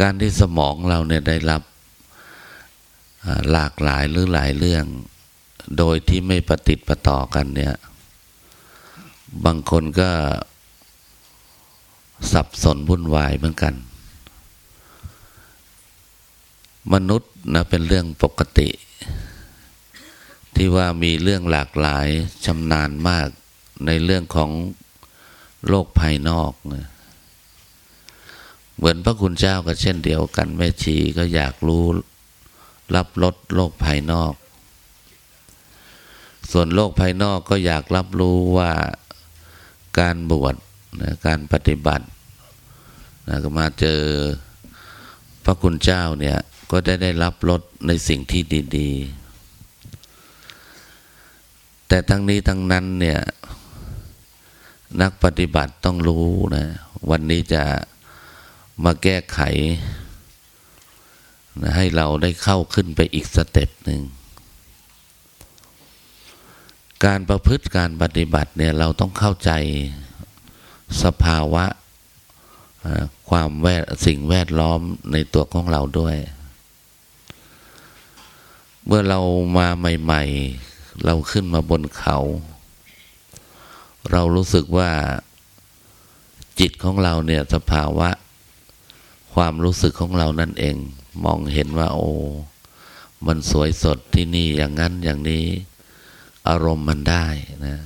การที่สมองเราเนี่ยได้รับหลากหลายหรือหลายเรื่อง โดยที่ไม่ปฏิติประต่อกันเนี่ย บางคนก็สับสนวุ่นวายเหมือนกัน มนุษย์นะเป็นเรื่องปกติ ที่ว่ามีเรื่องหลากหลายชำนาญมากในเรื่องของโลกภายนอกนะ เหมือนพระคุณเจ้าก็เช่นเดียวกันแม่ชีก็อยากรู้ รับรสโลกภายนอก ส่วนโลกภายนอกก็อยากรับรู้ว่าการบวชนะการปฏิบัตินะก็มาเจอพระคุณเจ้าเนี่ยก็ได้ได้รับรสในสิ่งที่ดี ๆ แต่ทั้งนี้ทั้งนั้นเนี่ยนักปฏิบัติต้องรู้นะวันนี้จะ มาแก้ไขนะให้เราได้เข้าขึ้นไปอีกสเต็ปหนึ่ง การประพฤติการปฏิบัติเนี่ยเราต้องเข้าใจสภาวะความแวดสิ่งแวดล้อมในตัวของเราด้วย เมื่อเรามาใหม่ ๆ เราขึ้นมาบนเขา เรารู้สึกว่าจิตของเราเนี่ยสภาวะ ความรู้สึกของเรานั่นเอง มองเห็นว่า โอ้ มันสวยสดที่นี่อย่างนั้นอย่างนี้ อารมณ์มันได้นะ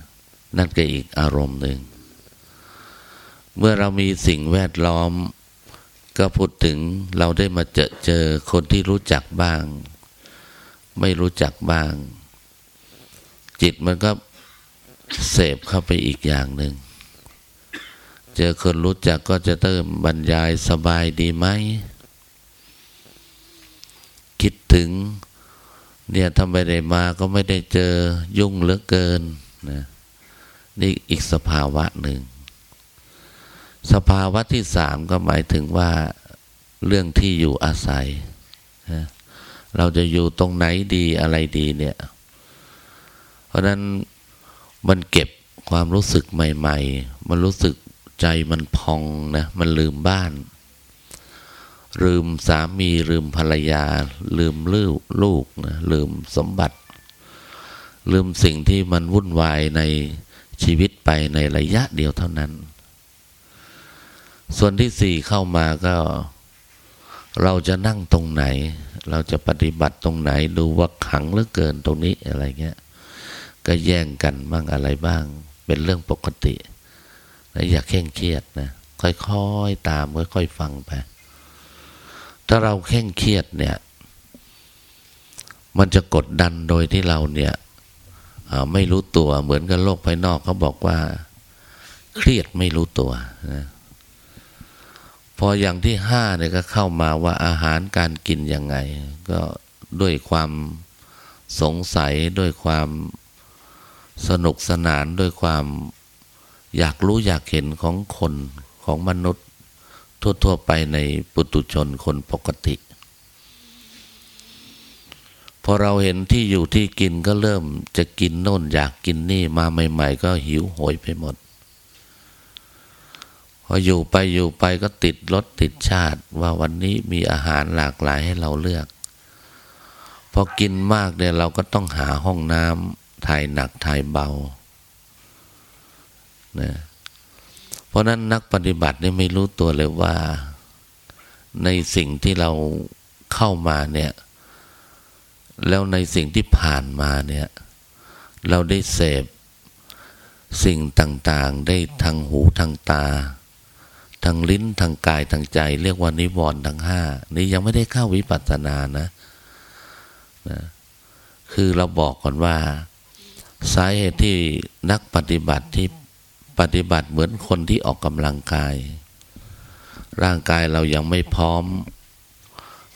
นั่นก็อีกอารมณ์หนึ่ง เมื่อเรามีสิ่งแวดล้อม ก็พูดถึงเราได้มาเจอเจอคนที่รู้จักบ้าง ไม่รู้จักบ้าง จิตมันก็เสพเข้าไปอีกอย่างหนึ่ง เจอคนรู้จักก็จะเติมบรรยายสบายดีไหม คิดถึง เนี่ยทำไมได้มาก็ไม่ได้เจอยุ่งเหลือเกินนะนี่อีกสภาวะหนึ่ง สภาวะที่สามก็หมายถึงว่าเรื่องที่อยู่อาศัยนะเราจะอยู่ตรงไหนดีอะไรดีเนี่ย เพราะนั้นมันเก็บความรู้สึกใหม่ ๆ มันรู้สึก ใจมันพองนะ มันลืมบ้าน ลืมสามีลืมภรรยา ลืมลูกลูกนะลืมสมบัติ ลืมสิ่งที่มันวุ่นวายในชีวิตไปในระยะเดียวเท่านั้น ส่วนที่สี่เข้ามาก็ เราจะนั่งตรงไหน เราจะปฏิบัติตรงไหน ดูว่าขังเหลือเกินตรงนี้อะไรเงี้ย ก็แย่งกันบ้างอะไรบ้าง เป็นเรื่องปกติ อย่าเคร่งเครียดนะค่อยๆตามค่อยๆฟังไป ถ้าเราเคร่งเครียดเนี่ย มันจะกดดันโดยที่เราเนี่ยไม่รู้ตัวเหมือนกับโลกภายนอกเขาบอกว่า เครียดไม่รู้ตัวนะพออย่างที่ห้าเนี่ยก็เข้ามาว่าอาหารการกินยังไง ก็ด้วยความสงสัยด้วยความสนุกสนานด้วยความ อยากรู้อยากเห็นของคนของมนุษย์ ทั่ว ๆ ไปในปุตุชนคนปกติ พอเราเห็นที่อยู่ที่กินก็เริ่มจะกินโน่นอยากกินนี่มาใหม่ ๆ ก็หิวโหยไปหมด พออยู่ไปอยู่ไปก็ติดรสติดชาติว่าวันนี้มีอาหารหลากหลายให้เราเลือก พอกินมากเนี่ยเราก็ต้องหาห้องน้ำถ่ายหนักถ่ายเบา นะเพราะนั้นนักปฏิบัติเนี่ยไม่รู้ตัวเลยว่า ในสิ่งที่เราเข้ามาเนี่ย แล้วในสิ่งที่ผ่านมาเนี่ย เราได้เสพสิ่งต่างๆ ได้ทางหูทางตา ทางลิ้นทางกายทางใจ เรียกว่านิวรณ์ทั้งห้านี่ยังไม่ได้เข้าวิปัสสนานะนะคือเราบอกก่อนว่า สาเหตุที่นักปฏิบัติที่ ปฏิบัติเหมือนคนที่ออกกำลังกาย ร่างกายเรายังไม่พร้อม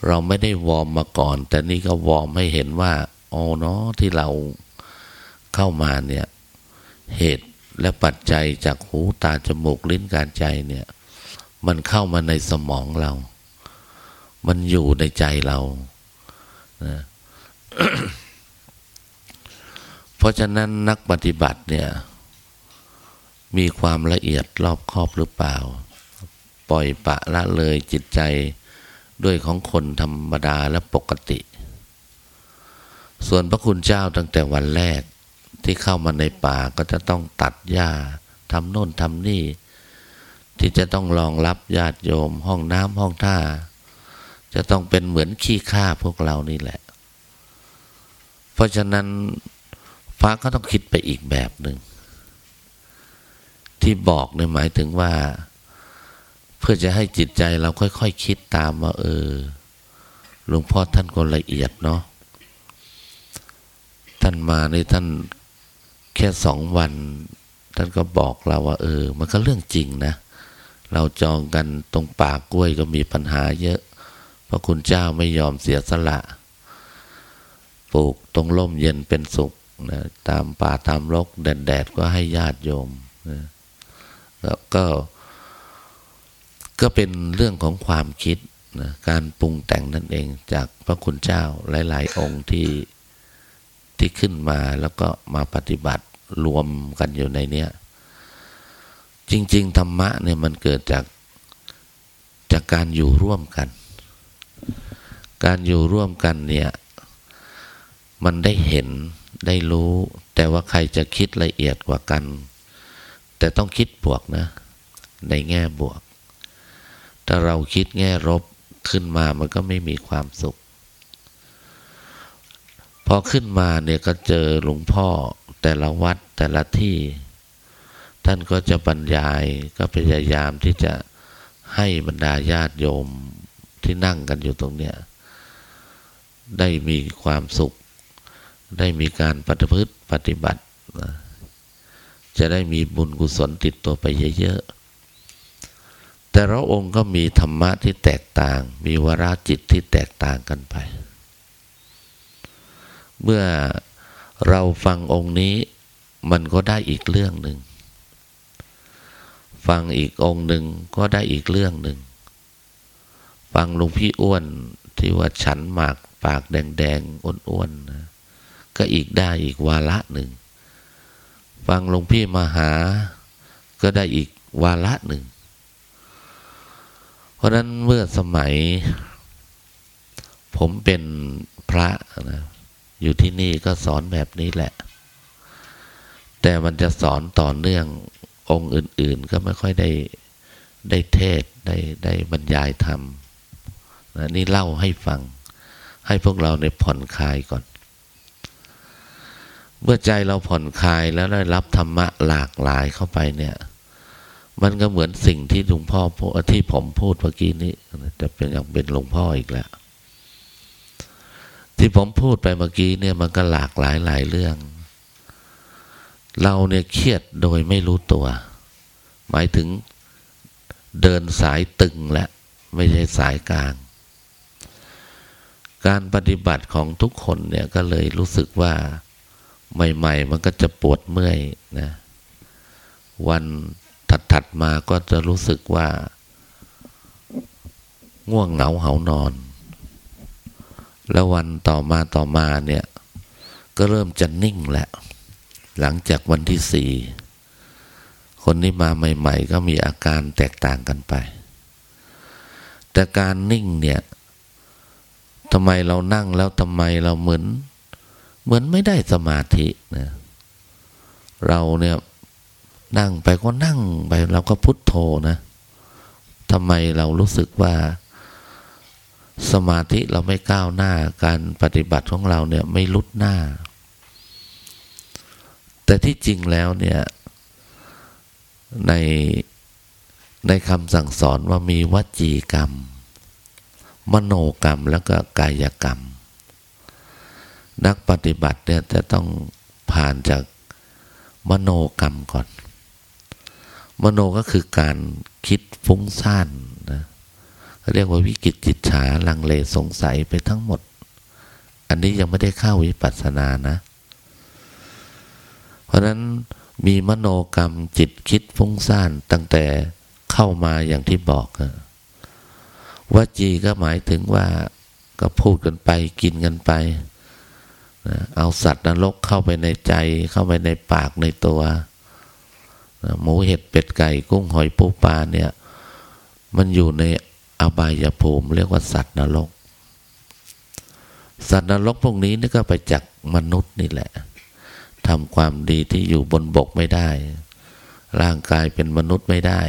เราไม่ได้วอร์มมาก่อน แต่นี่ก็วอร์มให้เห็นว่าอ๋อเนาะที่เราเข้ามาเนี่ยเหตุและปัจจัยจากหูตาจมูกลิ้นกายใจเนี่ย มันเข้ามาในสมองเรา มันอยู่ในใจเรานะเพราะฉะนั้นนักปฏิบัติเนี่ย มีความละเอียดรอบคอบหรือเปล่า ปล่อยปะละเลยจิตใจด้วยของคนธรรมดาและปกติ ส่วนพระคุณเจ้าตั้งแต่วันแรกที่เข้ามาในป่าก็จะต้องตัดหญ้าทำโน่นทำนี่ ที่จะต้องรองรับญาติโยม ห้องน้ำห้องท่า จะต้องเป็นเหมือนขี้ข้าพวกเรานี่แหละ เพราะฉะนั้นฟ้าก็ต้องคิดไปอีกแบบหนึ่ง ที่บอกเนี่ยหมายถึงว่า เพื่อจะให้จิตใจเราค่อยๆคคิดตามว่าเออหลวงพ่อท่านก็ละเอียดเนาะท่านมาในท่านแค่สองวัน ท่านก็บอกเราว่า เออ มันก็เรื่องจริงนะ เราจองกันตรงป่ากล้วยก็มีปัญหาเยอะ เพราะคุณเจ้าไม่ยอมเสียสละปลูกตรงร่มเย็นเป็นสุขนะตามป่าตามรกแดดๆก็ให้ญาติโยมนะ แล้วก็ก็เป็นเรื่องของความคิดนะการปรุงแต่งนั่นเองจากพระคุณเจ้าหลาย ๆ องค์ที่ที่ขึ้นมาแล้วก็มาปฏิบัติรวมกันอยู่ในเนี้ยจริง ๆ ธรรมะเนี่ยมันเกิดจากจากการอยู่ร่วมกัน การอยู่ร่วมกันเนี่ยมันได้เห็นได้รู้ แต่ว่าใครจะคิดละเอียดกว่ากัน แต่ต้องคิดบวกนะ ในแง่บวก ถ้าเราคิดแง่ลบขึ้นมามันก็ไม่มีความสุข พอขึ้นมาเนี่ยก็เจอหลวงพ่อแต่ละวัดแต่ละที่ ท่านก็จะบรรยายก็พยายามที่จะให้บรรดาญาติโยมที่นั่งกันอยู่ตรงเนี้ยได้มีความสุข ได้มีการปฏิพฤติปฏิบัติ จะได้มีบุญกุศลติดตัวไปเยอะๆ แต่ละองค์ก็มีธรรมะที่แตกต่าง มีวราจิตที่แตกต่างกันไป เมื่อเราฟังองค์นี้มันก็ได้อีกเรื่องหนึ่ง ฟังอีกองค์หนึ่งก็ได้อีกเรื่องหนึ่ง ฟังหลวงพี่อ้วนที่ว่าฉันหมากปากแดงๆอ้วนๆนะก็อีกได้อีกวาระหนึ่ง ฟังหลวงพี่มหา ก็ได้อีกวาระหนึ่ง เพราะนั้นเมื่อสมัย ผมเป็นพระนะอยู่ที่นี่ก็สอนแบบนี้แหละ แต่มันจะสอนต่อเนื่ององค์อื่น ๆ ก็ไม่ค่อยได้ได้เทศได้ได้บรรยายธรรมนะนี่เล่าให้ฟัง ให้พวกเราในผ่อนคลายก่อน เมื่อใจเราผ่อนคลายแล้วได้รับธรรมะหลากหลายเข้าไปเนี่ย มันก็เหมือนสิ่งที่หลวงพ่อที่ผมพูดเมื่อกี้นี้จะเป็นอย่างเป็นหลวงพ่ออีกแล้วที่ผมพูดไปเมื่อกี้เนี่ยมันก็หลากหลายหลายเรื่อง เราเนี่ยเครียดโดยไม่รู้ตัว หมายถึงเดินสายตึงและไม่ใช่สายกลาง การปฏิบัติของทุกคนเนี่ยก็เลยรู้สึกว่า ใหม่ ๆ มันก็จะปวดเมื่อยนะ วันถัด ๆ มาก็จะรู้สึกว่า ง่วงเหงาเหานอน แล้ววันต่อมาต่อมาเนี่ย ก็เริ่มจะนิ่งแหละ หลังจากวันที่สี่คนที่มาใหม่ ๆ ก็มีอาการแตกต่างกันไป แต่การนิ่งเนี่ยทำไมเรานั่งแล้วทำไมเราเหมือน เหมือนไม่ได้สมาธินะเราเนี่ยนั่งไปก็นั่งไปเราก็พุทโธนะทำไมเรารู้สึกว่า สมาธิเราไม่ก้าวหน้าการปฏิบัติของเราเนี่ยไม่ลุดหน้า แต่ที่จริงแล้วเนี่ยในในคำสั่งสอนว่ามีวจีกรรม มโนกรรมแล้วก็กายกรรม นักปฏิบัติเนี่ยจะต้องผ่านจากมโนกรรมก่อน มโนก็คือการคิดฟุ้งซ่านนะเรียกว่าวิกิตจิตฉาลังเลสงสัยไปทั้งหมด อันนี้ยังไม่ได้เข้าวิปัสสนานะ เพราะนั้นมีมโนกรรมจิตคิดฟุ้งซ่านตั้งแต่เข้ามาอย่างที่บอกวจีก็หมายถึงว่าก็พูดกันไปกินกันไป เอาสัตว์นรกเข้าไปในใจเข้าไปในปากในตัว หมูเห็ดเป็ดไก่กุ้งหอยปูปลาเนี่ย มันอยู่ในอบายภูมิ เรียกว่าสัตว์นรก สัตว์นรกพวกนี้นี่ก็ไปจากมนุษย์นี่แหละทำความดีที่อยู่บนบกไม่ได้ ร่างกายเป็นมนุษย์ไม่ได้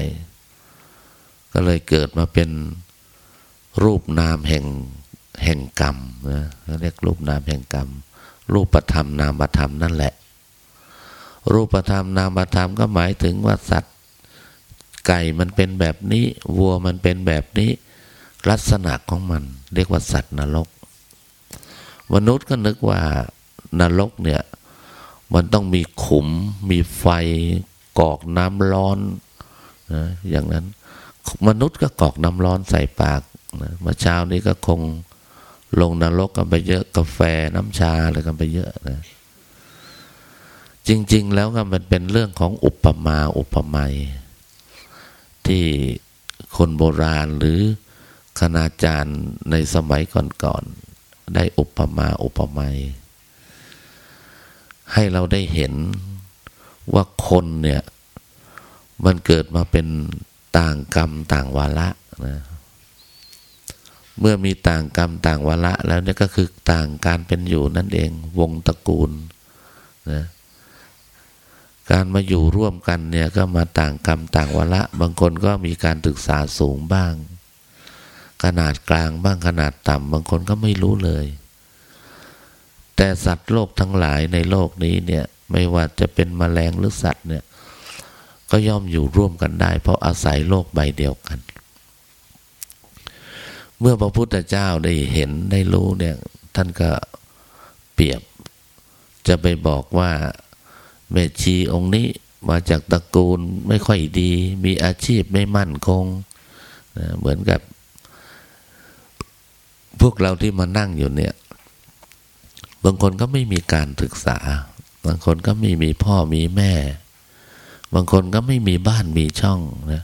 ก็เลยเกิดมาเป็นรูปนามแห่งแห่งกรรมนะเรียกรูปนามแห่งกรรม รูปธรรมนามธรรมนั่นแหละ รูปธรรมนามธรรมก็หมายถึงว่าสัตว์ ไก่มันเป็นแบบนี้ วัวมันเป็นแบบนี้ ลักษณะของมัน เรียกว่าสัตว์นรก มนุษย์ก็นึกว่านรกเนี่ยมันต้องมีขุม มีไฟกอกน้ำร้อนนะอย่างนั้น มนุษย์ก็กอกน้ำร้อนใส่ปากนะมื่อเช้านี้ก็คง ลงนรกกันไปเยอะกาแฟน้ำชาอะไรกันไปเยอะนะจริง ๆ แล้วก็มันเป็นเรื่องของอุปมาอุปไมยที่คนโบราณหรือคณาจารย์ในสมัยก่อนๆได้อุปมาอุปไมยให้เราได้เห็นว่าคนเนี่ย มันเกิดมาเป็นต่างกรรมต่างวาระนะ เมื่อมีต่างกรรมต่างวาระแล้วนี่ก็คือต่างการเป็นอยู่นั่นเอง วงตระกูลนะการมาอยู่ร่วมกันเนี่ยก็มาต่างกรรมต่างวาระบางคนก็มีการศึกษาสูงบ้าง ขนาดกลางบ้างขนาดต่ำบางคนก็ไม่รู้เลย แต่สัตว์โลกทั้งหลายในโลกนี้เนี่ยไม่ว่าจะเป็นมแมลงหรือสัตว์เนี่ยก็ย่อมอยู่ร่วมกันได้ เพราะอาศัยโลกใบเดียวกัน เมื่อพระพุทธเจ้าได้เห็นได้รู้เนี่ย ท่านก็เปรียบ จะไปบอกว่าแม่ชีองค์นี้มาจากตระกูลไม่ค่อยดี มีอาชีพไม่มั่นคงนะเหมือนกับ พวกเราที่มานั่งอยู่เนี่ย บางคนก็ไม่มีการศึกษา บางคนก็ไม่มีพ่อมีแม่ บางคนก็ไม่มีบ้านมีช่องนะ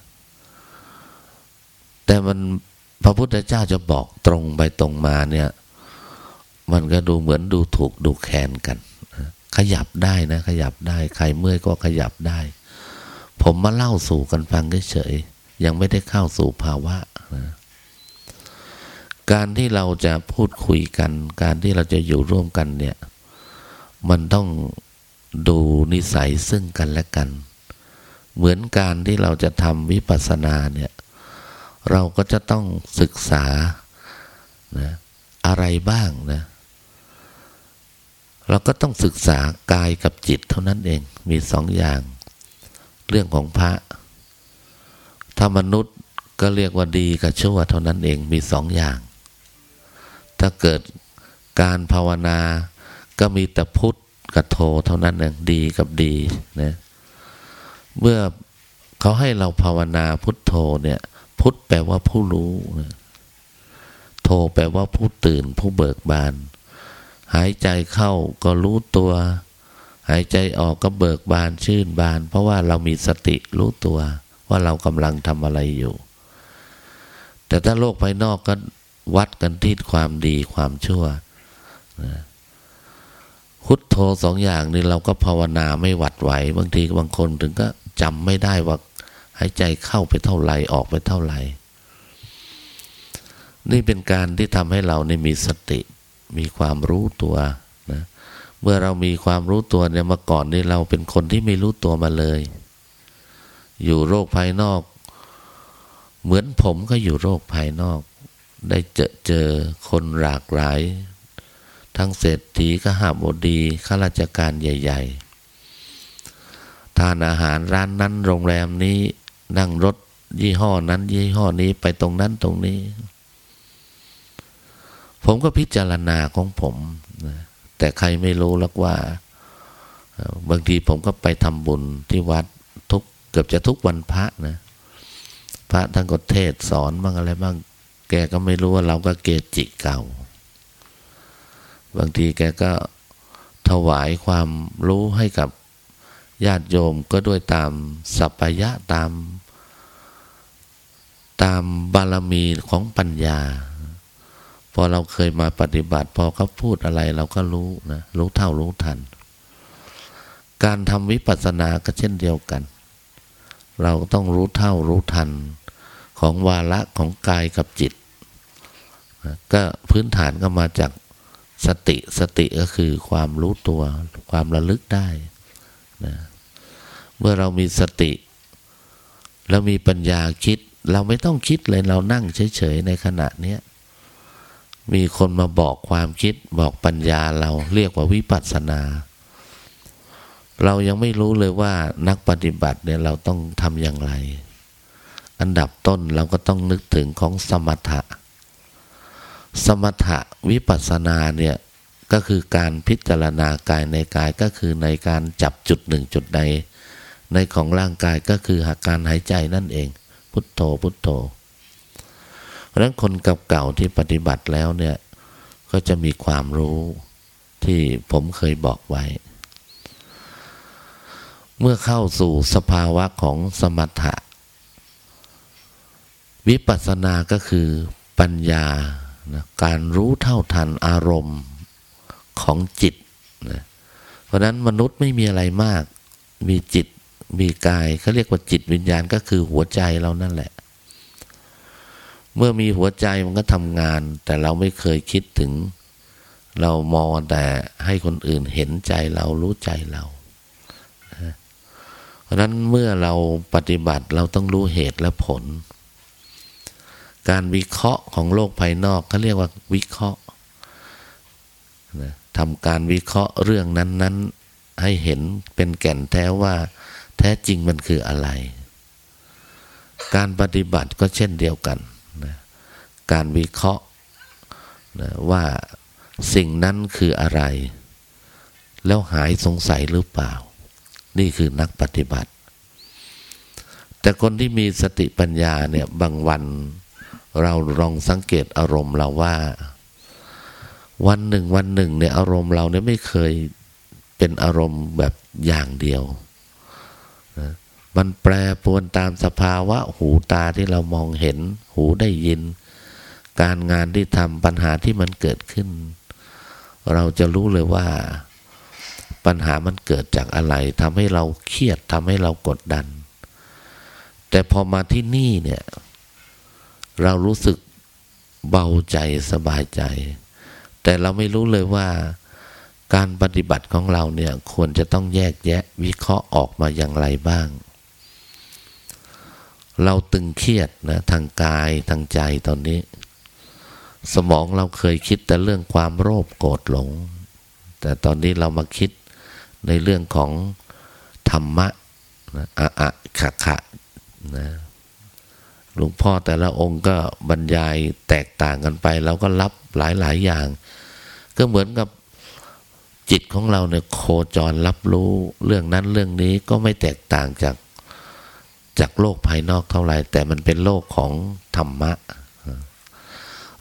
แต่มัน พระพุทธเจ้าจะบอกตรงไปตรงมาเนี่ย มันก็ดูเหมือนดูถูกดูแคลนกัน ขยับได้นะ ขยับได้ ใครเมื่อยก็ขยับได้ ผมมาเล่าสู่กันฟังเฉยๆยังไม่ได้เข้าสู่ภาวะนะการที่เราจะพูดคุยกัน การที่เราจะอยู่ร่วมกันเนี่ย มันต้องดูนิสัยซึ่งกันและกัน เหมือนการที่เราจะทำวิปัสสนาเนี่ย เราก็จะต้องศึกษานะอะไรบ้างนะ เราก็ต้องศึกษากายกับจิตเท่านั้นเอง มีสองอย่าง เรื่องของพระถ้ามนุษย์ก็เรียกว่าดีกับชั่วเท่านั้นเอง มีสองอย่าง ถ้าเกิดการภาวนา ก็มีแต่พุทธกับโทเท่านั้นเองดีกับดีนะ เมื่อเขาให้เราภาวนาพุทโธเนี่ย พุทธแปลว่าผู้รู้โทแปลว่าผู้ตื่นผู้เบิกบาน หายใจเข้าก็รู้ตัว หายใจออกก็เบิกบานชื่นบาน เพราะว่าเรามีสติรู้ตัว ว่าเรากำลังทำอะไรอยู่ แต่ถ้าโลกภายนอกก็วัดกันที่ความดีความชั่วพุทโธสองอย่างนี้เราก็ภาวนาไม่หวัดไหว บางทีบางคนถึงก็จำไม่ได้ว่า หายใจเข้าไปเท่าไหร่ออกไปเท่าไหร่ นี่เป็นการที่ทำให้เราในมีสติ มีความรู้ตัวนะเมื่อเรามีความรู้ตัวเนี่ยมาก่อนนี่เราเป็นคนที่ไม่รู้ตัวมาเลย อยู่โรคภายนอก เหมือนผมก็อยู่โรคภายนอก ได้เจอเจอคนหลากหลาย ทั้งเศรษฐีก็หาบดีข้าราชการใหญ่ ๆทานอาหารร้านนั้นโรงแรมนี้ นั่งรถยี่ห้อนั้น ยี่ห้อนี้ไปตรงนั้นตรงนี้ ผมก็พิจารณาของผมนะแต่ใครไม่รู้ลักว่า บางทีผมก็ไปทำบุญที่วัดทุกเกือบจะทุกวันพระนะ พระท่านก็เทศสอนบ้างอะไรบ้าง แกก็ไม่รู้ว่าเราก็เกจิเก่า บางทีแกก็ถวายความรู้ให้กับญาติโยมก็ด้วยตามสัพพยะตาม ตามบารมีของปัญญา พอเราเคยมาปฏิบัติ พอเขาพูดอะไรเราก็รู้นะรู้เท่ารู้ทัน การทำวิปัสสนาก็เช่นเดียวกัน เราต้องรู้เท่ารู้ทัน ของวาระของกายกับจิต ก็พื้นฐานก็มาจากสติสติก็คือความรู้ตัวความระลึกได้นะเมื่อเรามีสติ แล้วมีปัญญาคิด เราไม่ต้องคิดเลยเรานั่งเฉยๆในขณะเนี้ยมีคนมาบอกความคิดบอกปัญญาเราเรียกว่าวิปัสสนา เรายังไม่รู้เลยว่านักปฏิบัติเนี่ยเราต้องทำอย่างไร อันดับต้นเราก็ต้องนึกถึงของสมถะ สมถะวิปัสสนาเนี่ยก็คือการพิจารณากายในกายก็คือในการจับจุดหนึ่งจุดใดในของร่างกายก็คือหาการหายใจนั่นเอง พุทโธพุทโธเพราะนั้นคนเก่าๆที่ปฏิบัติแล้วเนี่ย ก็จะมีความรู้ที่ผมเคยบอกไว้ เมื่อเข้าสู่สภาวะของสมถะ วิปัสสนาก็คือปัญญานะการรู้เท่าทันอารมณ์ของจิตนะเพราะนั้นมนุษย์ไม่มีอะไรมาก มีจิต มีกายเขาเรียกว่าจิตวิญญาณก็คือหัวใจเรานั่นแหละ เมื่อมีหัวใจมันก็ทำงาน แต่เราไม่เคยคิดถึง เรามองแต่ให้คนอื่นเห็นใจเรารู้ใจเราเพราะนั้นเมื่อเราปฏิบัติเราต้องรู้เหตุและผล การวิเคราะห์ของโลกภายนอกเขาเรียกว่าวิเคราะห์ทำการวิเคราะห์เรื่องนั้น ๆ ให้เห็นเป็นแก่นแท้ว่า แท้จริงมันคืออะไร การปฏิบัติก็เช่นเดียวกันการวิเคราะห์นะว่าสิ่งนั้นคืออะไร แล้วหายสงสัยหรือเปล่า นี่คือนักปฏิบัติ แต่คนที่มีสติปัญญาเนี่ยบางวันเราลองสังเกตอารมณ์เราว่า วันหนึ่งวันหนึ่งเนี่ยอารมณ์เราเนี่ยไม่เคยเป็นอารมณ์แบบอย่างเดียว มันแปรปวนตามสภาวะหูตาที่เรามองเห็น หูได้ยิน การงานที่ทำปัญหาที่มันเกิดขึ้น เราจะรู้เลยว่า ปัญหามันเกิดจากอะไรทำให้เราเครียดทำให้เรากดดัน แต่พอมาที่นี่เนี่ย เรารู้สึกเบาใจสบายใจ แต่เราไม่รู้เลยว่าการปฏิบัติของเราเนี่ยควรจะต้องแยกแยะวิเคราะห์ออกมาอย่างไรบ้าง เราตึงเครียดนะทางกายทางใจตอนนี้ สมองเราเคยคิดแต่เรื่องความโลภโกรธหลง แต่ตอนนี้เรามาคิดในเรื่องของธรรมะนะอะอะขะขะนะหลวงพ่อแต่ละองค์ก็บรรยายแตกต่างกันไปเราก็รับหลายหลายอย่าง ก็เหมือนกับจิตของเราเนี่ยโคจรรับรู้เรื่องนั้นเรื่องนี้ก็ไม่แตกต่างจาก จากโลกภายนอกเท่าไหร่ แต่มันเป็นโลกของธรรมะ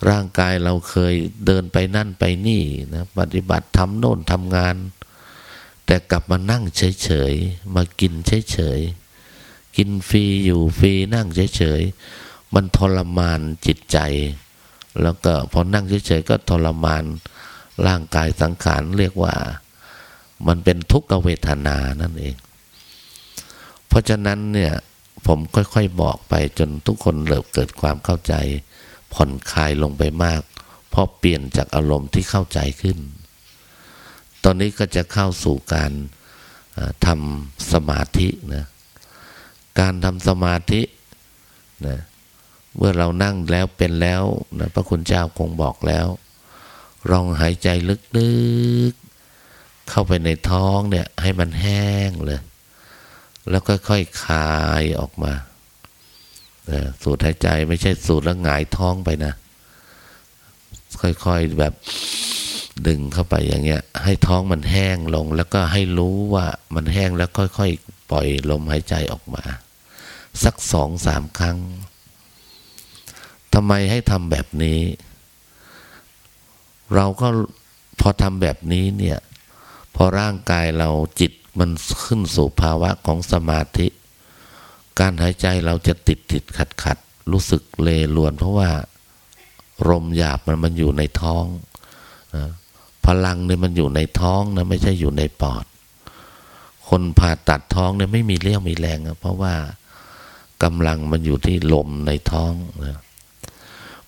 ร่างกายเราเคยเดินไปนั่นไปนี่นะปฏิบัติทำโน่นทำงาน แต่กลับมานั่งเฉยๆ มากินเฉยๆ กินฟรีอยู่ฟรีนั่งเฉยๆ มันทรมานจิตใจ แล้วก็พอนั่งเฉยๆ ก็ทรมานร่างกายสังขารเรียกว่า มันเป็นทุกขเวทนานั่นเอง เพราะฉะนั้นเนี่ย ผมค่อยๆบอกไปจนทุกคนเริ่มเกิดความเข้าใจ ผ่อนคลายลงไปมากเพราะเปลี่ยนจากอารมณ์ที่เข้าใจขึ้น ตอนนี้ก็จะเข้าสู่การทำสมาธินะการทำสมาธินะเมื่อเรานั่งแล้วเป็นแล้วนะพระคุณเจ้าคงบอกแล้วลองหายใจลึกๆ เข้าไปในท้องเนี่ยให้มันแห้งเลย แล้วค่อยๆคคายออกมาสูดหายใจไม่ใช่สูดแล้วหงายท้องไปนะ ค่อยๆแบบดึงเข้าไปอย่างเงี้ย ให้ท้องมันแห้งลง แล้วก็ให้รู้ว่ามันแห้งแล้วค่อยๆปล่อยลมหายใจออกมา สักสองสามครั้งทำไมให้ทำแบบนี้ เราก็พอทำแบบนี้เนี่ย พอร่างกายเราจิต มันขึ้นสู่ภาวะของสมาธิ การหายใจเราจะติดติดขัดขัดรู้สึกเลลวน เพราะว่าลมหยาบมันมันอยู่ในท้องนะพลังเนี่ยมันอยู่ในท้องนะไม่ใช่อยู่ในปอด คนผ่าตัดท้องเนี่ยไม่มีเลี้ยวมีแรงนะเพราะว่ากำลังมันอยู่ที่ลมในท้องนะ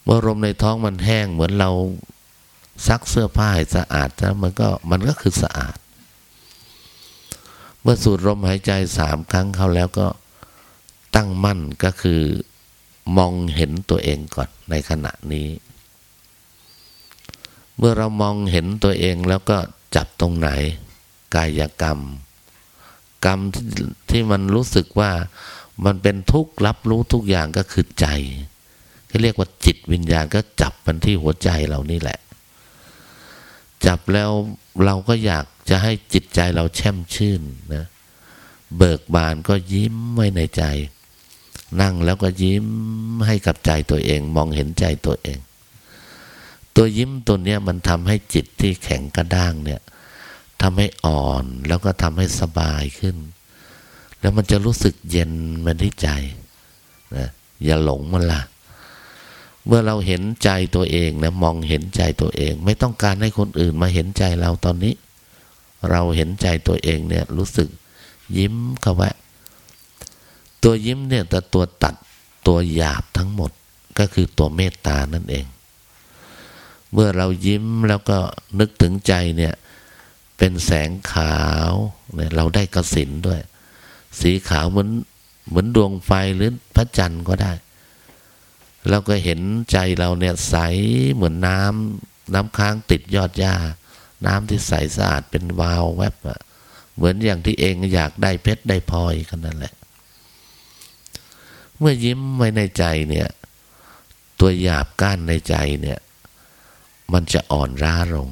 เมื่อลมในท้องมันแห้งเหมือนเราซักเสื้อผ้าให้สะอาดแล้วมันก็มันก็คือสะอาด เมื่อสูดลมหายใจสามครั้งเข้าแล้วก็ตั้งมั่นก็คือมองเห็นตัวเองก่อนในขณะนี้ เมื่อเรามองเห็นตัวเองแล้วก็จับตรงไหน กายกรรม กรรมที่มันรู้สึกว่ามันเป็นทุกข์รับรู้ทุกอย่างก็คือใจที่เรียกว่าจิตวิญญาณก็จับมันที่หัวใจเรานี่แหละ จับแล้ว เราก็อยากจะให้จิตใจเราแช่มชื่นนะ เบิกบานก็ยิ้มไว้ในใจ นั่งแล้วก็ยิ้มให้กับใจตัวเอง มองเห็นใจตัวเอง ตัวยิ้มตัวเนี้ยมันทำให้จิตที่แข็งกระด้างเนี่ยทำให้อ่อนแล้วก็ทำให้สบายขึ้น แล้วมันจะรู้สึกเย็นมันที่ใจนะอย่าหลงมันละ เมื่อเราเห็นใจตัวเองนะมองเห็นใจตัวเอง ไม่ต้องการให้คนอื่นมาเห็นใจเราตอนนี้ เราเห็นใจตัวเองเนี่ยรู้สึก ยิ้มเข้าไว้ตัวยิ้มเนี่ยแต่ตัวตัดตัวหยาบทั้งหมดก็คือตัวเมตตานั่นเอง เมื่อเรายิ้มแล้วก็นึกถึงใจเนี่ยเป็นแสงขาวเนี่ยเราได้กสินด้วย สีขาวเหมือนเหมือนดวงไฟหรือพระจันทร์ก็ได้ เราก็เห็นใจเราเนี่ยใสเหมือนน้ำน้ำค้างติดยอดหญ้า น้ำที่ใสสะอาดเป็นวาวแวบอะเหมือนอย่างที่เองอยากได้เพชรได้พลอยกันนั่นแหละ เมื่อยิ้มไว้ในใจเนี่ย ตัวหยาบก้านในใจเนี่ย มันจะอ่อนร้าลง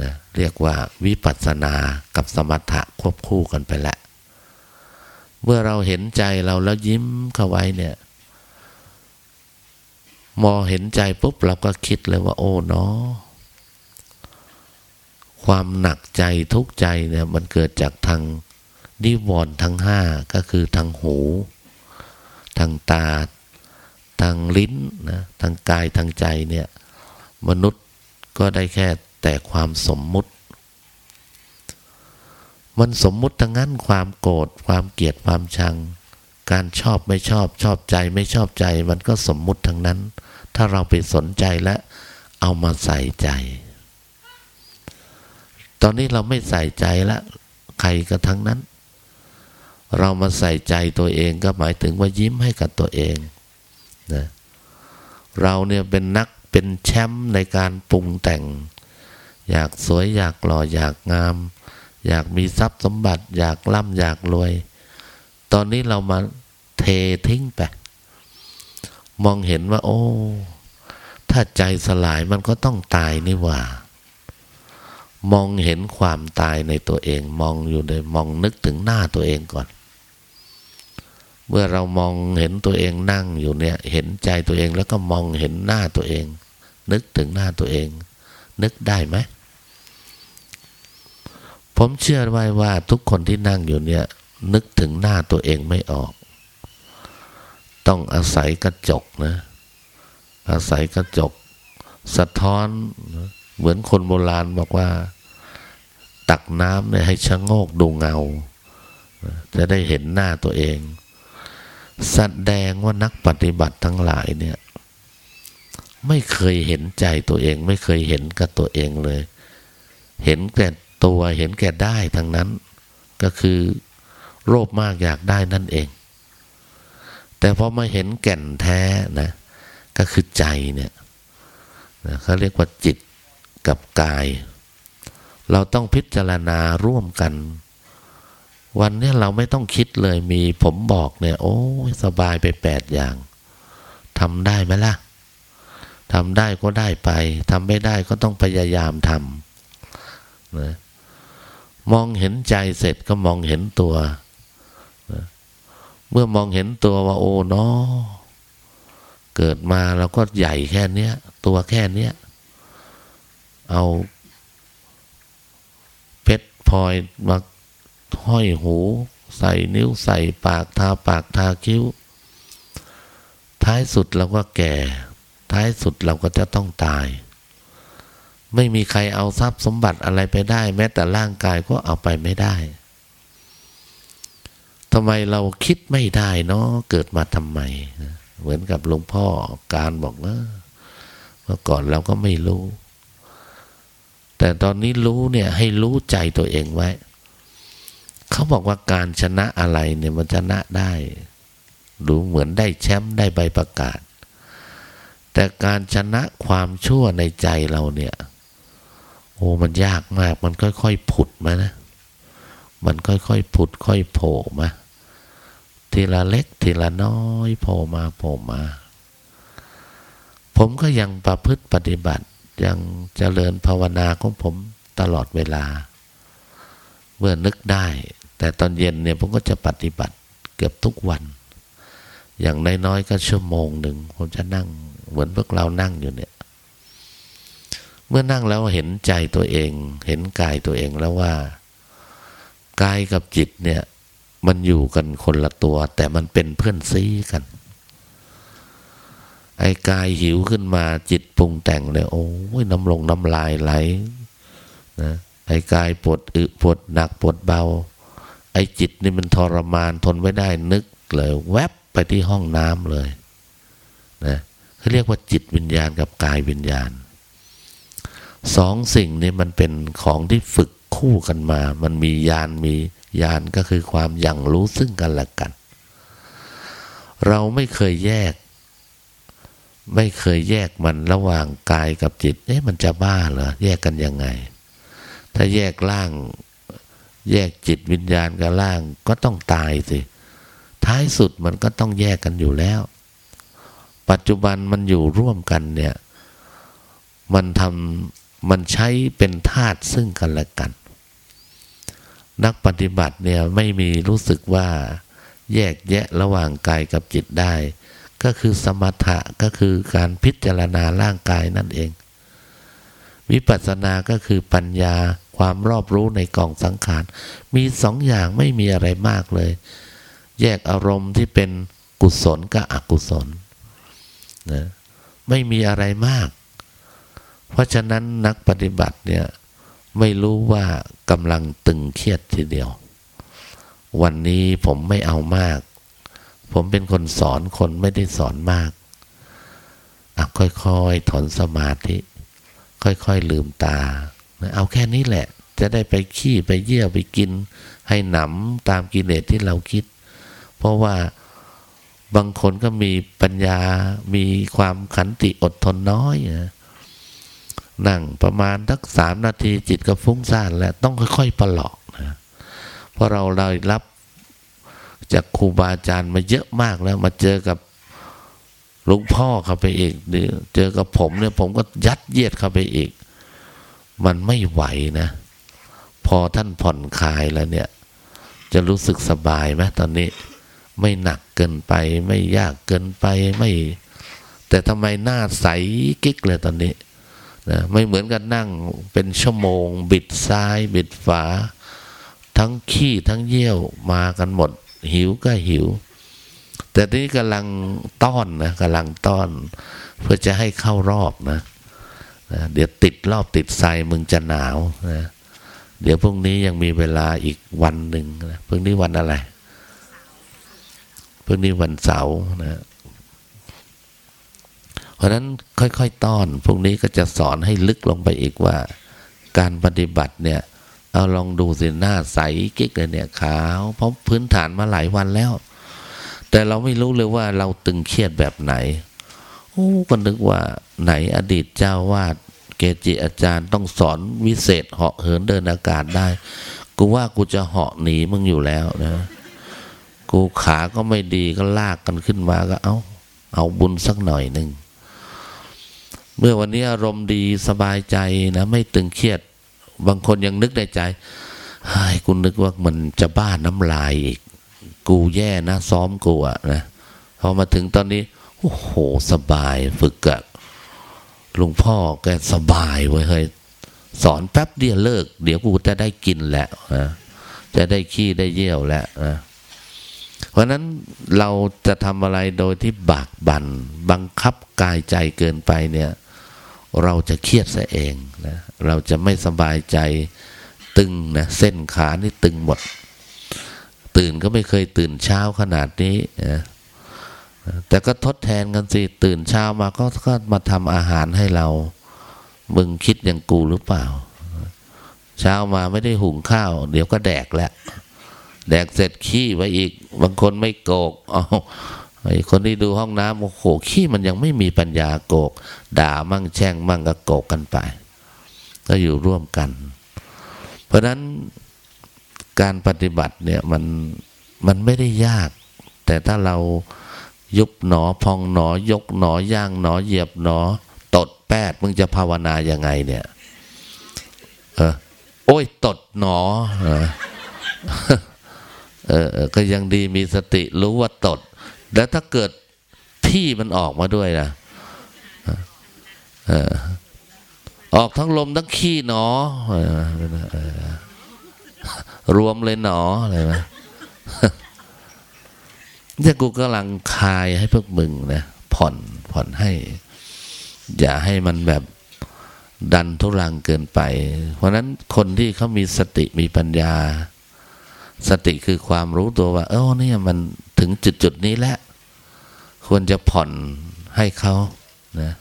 นะเรียกว่าวิปัสสนากับสมถะควบคู่กันไปแหละ เมื่อเราเห็นใจเราแล้วยิ้มเข้าไว้เนี่ย มองเห็นใจปุ๊บเราก็คิดเลยว่า โอ้เนาะความหนักใจทุกใจเนี่ย มันเกิดจากทางนิวรณ์ทั้งห้าก็คือทางหู ทางตา ทางลิ้นนะทางกายทางใจเนี่ย มนุษย์ก็ได้แค่แต่ความสมมุติ มันสมมุติทั้งนั้นความโกรธความเกลียดความชัง การชอบไม่ชอบชอบใจไม่ชอบใจ มันก็สมมุติทั้งนั้น ถ้าเราไปสนใจและเอามาใส่ใจ ตอนนี้เราไม่ใส่ใจละใครก็ทั้งนั้น เรามาใส่ใจตัวเองก็หมายถึงว่ายิ้มให้กับตัวเองนะเราเนี่ยเป็นนักเป็นแชมป์ในการปรุงแต่ง อยากสวยอยากหล่ออยากงาม อยากมีทรัพย์สมบัติ อยากร่ำอยากรวย ตอนนี้เรามาเททิ้งไป มองเห็นว่า โอ้ ถ้าใจสลายมันก็ต้องตายนี่ว่า มองเห็นความตายในตัวเอง มองอยู่เลยมองนึกถึงหน้าตัวเองก่อน เมื่อเรามองเห็นตัวเองนั่งอยู่เนี่ย เห็นใจตัวเองแล้วก็มองเห็นหน้าตัวเอง นึกถึงหน้าตัวเอง นึกได้ไหมผมเชื่อไว้ว่าทุกคนที่นั่งอยู่เนี่ย นึกถึงหน้าตัวเองไม่ออก ต้องอาศัยกระจกนะ อาศัยกระจก สะท้อนเหมือนคนโบราณบอกว่า ตักน้ำเนี่ยให้ชะโงกดูเงา จะได้เห็นหน้าตัวเอง แสดงว่านักปฏิบัติทั้งหลายเนี่ย ไม่เคยเห็นใจตัวเอง ไม่เคยเห็นกับตัวเองเลย เห็นแก่ตัวเห็นแก่ได้ทั้งนั้น ก็คือโลภมากอยากได้นั่นเอง แต่พอมาเห็นแก่นแท้นะ ก็คือใจเนี่ยนะเขาเรียกว่าจิตกับกาย เราต้องพิจารณาร่วมกัน วันนี้เราไม่ต้องคิดเลยมีผมบอกเนี่ย โอ้สบายไปแปดอย่างทำได้ไหมล่ะทำได้ก็ได้ไปทำไม่ได้ก็ต้องพยายามทำนะมองเห็นใจเสร็จก็มองเห็นตัว เมื่อมองเห็นตัวว่าโอ้เนาะเกิดมาเราก็ใหญ่แค่เนี้ย ตัวแค่เนี้ย เอาเพชรพลอยมาห้อยหู ใส่นิ้วใส่ปากทาปากทาคิ้ว ท้ายสุดเราก็แก่ ท้ายสุดเราก็จะต้องตาย ไม่มีใครเอาทรัพย์สมบัติอะไรไปได้ แม้แต่ร่างกายก็เอาไปไม่ได้ ทำไมเราคิดไม่ได้เนาะเกิดมาทำไม เหมือนกับหลวงพ่อการบอกว่าเมื่อก่อนเราก็ไม่รู้ แต่ตอนนี้รู้เนี่ยให้รู้ใจตัวเองไว้ เขาบอกว่าการชนะอะไรเนี่ยมันชนะได้รู้เหมือนได้แชมป์ได้ใบประกาศ แต่การชนะความชั่วในใจเราเนี่ย โอ้มันยากมาก มันค่อยๆผุดมานะ มันค่อยๆผุดค่อยโผล่มา ทีละเล็กทีละน้อยโผล่มาโผล่มา ผมก็ยังประพฤติปฏิบัติยังเจริญภาวนาของผมตลอดเวลา เมื่อนึกได้ แต่ตอนเย็นเนี่ยผมก็จะปฏิบัติเกือบทุกวัน อย่างน้อยๆก็ชั่วโมงหนึ่งผมจะนั่งเหมือนพวกเรานั่งอยู่เนี่ย เมื่อนั่งแล้วเห็นใจตัวเอง เห็นกายตัวเองแล้วว่ากายกับจิตเนี่ย มันอยู่กันคนละตัว แต่มันเป็นเพื่อนซีกัน ไอ้กายหิวขึ้นมาจิตปรุงแต่งเลยโอ้ยน้ำลงน้ำลายไหลนะไอ้กายปวดอึปวดหนักปวดเบา ไอ้จิตนี่มันทรมานทนไม่ได้นึกเลย แวบไปที่ห้องน้ำเลยนะเขาเรียกว่าจิตวิญญาณกับกายวิญญาณสองสิ่งนี้มันเป็นของที่ฝึกคู่กันมา มันมียานมี ญาณก็คือความอย่างรู้ซึ่งกันและกัน เราไม่เคยแยก ไม่เคยแยกมันระหว่างกายกับจิต เอ๊ะมันจะบ้าเหรอ แยกกันยังไง ถ้าแยกร่าง แยกจิตวิญญาณกับร่างก็ต้องตายสิ ท้ายสุดมันก็ต้องแยกกันอยู่แล้ว ปัจจุบันมันอยู่ร่วมกันเนี่ย มันทำมันใช้เป็นธาตุซึ่งกันและกัน นักปฏิบัติเนี่ยไม่มีรู้สึกว่าแยกแยะระหว่างกายกับจิตได้ ก็คือสมถะก็คือการพิจารณาร่างกายนั่นเอง วิปัสสนาก็คือปัญญาความรอบรู้ในกองสังขาร มีสองอย่างไม่มีอะไรมากเลย แยกอารมณ์ที่เป็นกุศลกับอกุศลนะไม่มีอะไรมาก เพราะฉะนั้นนักปฏิบัติเนี่ย ไม่รู้ว่ากำลังตึงเครียดทีเดียว วันนี้ผมไม่เอามาก ผมเป็นคนสอนคนไม่ได้สอนมากอะค่อยๆถอนสมาธิ ค่อยๆลืมตา เอาแค่นี้แหละ จะได้ไปขี้ไปเยี่ยวไปกิน ให้หนำตามกิเลสที่เราคิด เพราะว่าบางคนก็มีปัญญา มีความขันติอดทนน้อยนะ นั่งประมาณทักสามนาทีจิตก็ฟุ้งซ่านแล้วต้องค่อยๆประหลอกนะเพราะเราได้รับจากครูบาอาจารย์มาเยอะมากแล้ว มาเจอกับหลวงพ่อเข้าไปอีกเจอกับผมเนี่ยผมก็ยัดเยียดเข้าไปอีก มันไม่ไหวนะ พอท่านผ่อนคลายแล้วเนี่ย จะรู้สึกสบายไหมตอนนี้ ไม่หนักเกินไป ไม่ยากเกินไปไม่ แต่ทำไมหน้าใสกิ๊กเลยตอนนี้ นะไม่เหมือนกันนั่งเป็นชั่วโมง บิดซ้าย บิดฝา ทั้งขี้ทั้งเยี่ยวมากันหมด หิวก็หิว แต่ทีนี้กำลังต้อนนะกำลังต้อน เพื่อจะให้เข้ารอบนะนะเดี๋ยวติดรอบติดไซมึงจะหนาวนะเดี๋ยวพรุ่งนี้ยังมีเวลาอีกวันหนึ่งนะพรุ่งนี้วันอะไรพรุ่งนี้วันเสาร์นะ เพราะนั้นค่อยๆต้อน พวกนี้ก็จะสอนให้ลึกลงไปอีกว่า การปฏิบัติเนี่ยเอาลองดูสิหน้าใสกิ๊กเลยเนี่ยขาว เพราะพื้นฐานมาหลายวันแล้ว แต่เราไม่รู้เลยว่าเราตึงเครียดแบบไหนโอ้ก็นึกว่าไหนอดีตเจ้าวาดเกจิอาจารย์ต้องสอนวิเศษเหาะเหินเดินอากาศได้ กูว่ากูจะเหาะหนีมึงอยู่แล้วนะ กูขาก็ไม่ดีก็ลากกันขึ้นมาก็เอาเอาบุญสักหน่อยหนึ่ง เมื่อวันนี้อารมณ์ดีสบายใจนะไม่ตึงเครียด บางคนยังนึกในใจไอ้กูนึกว่ามันจะบ้านน้ำลายอีก กูแย่นะ ซ้อมกูอะนะพอมาถึงตอนนี้โอ้โหสบายฝึกกับลุงพ่อแกสบายไว้ยเฮ้ยสอนแป๊บเดียวเลิก เดี๋ยวกูจะได้กินแหละนะจะได้ขี้ได้เยี่ยวแหล้วนะเพราะนั้นเราจะทำอะไรโดยที่บากบัน่นบังคับกายใจเกินไปเนี่ย เราจะเครียดซะเองนะเราจะไม่สบายใจตึงนะเส้นขานี่ตึงหมด ตื่นก็ไม่เคยตื่นเช้าขนาดนี้นะแต่ก็ทดแทนกันสิตื่นเช้ามาก็ก็มาทำอาหารให้เรา มึงคิดอย่างกูหรือเปล่า เช้ามาไม่ได้หุงข้าว เดี๋ยวก็แดกแล้ว แดกเสร็จขี้ไว้อีก บางคนไม่โกกเอา ไอ้คนที่ดูห้องน้ำโอ้โหขี้มันยังไม่มีปัญญาโกก ด่ามั่งแช่งมั่งก็โกกกันไป ก็อยู่ร่วมกัน เพราะนั้นการปฏิบัติเนี่ยมันมันไม่ได้ยาก แต่ถ้าเรายุบหนอพองหนอ ยกหนอย่างหนอ เหยียบหนอ ตดแปดมึงจะภาวนายังไงเนี่ย เออโอ้ยตดหนอเออเออก็ยังดีมีสติรู้ว่าตด แล้วถ้าเกิดที่มันออกมาด้วยนะออกทั้งลมทั้งขี้หนอ รวมเลยหนออะไรไหมเนี่ยกูกำลังคลายให้พวกมึงนะผ่อนผ่อนให้ อย่าให้มันแบบดันทุรังเกินไป เพราะนั้นคนที่เขามีสติมีปัญญา สติคือความรู้ตัวว่า เออเนี่ยมันถึงจุดจุดนี้แล้ว ควรจะผ่อนให้เขานะ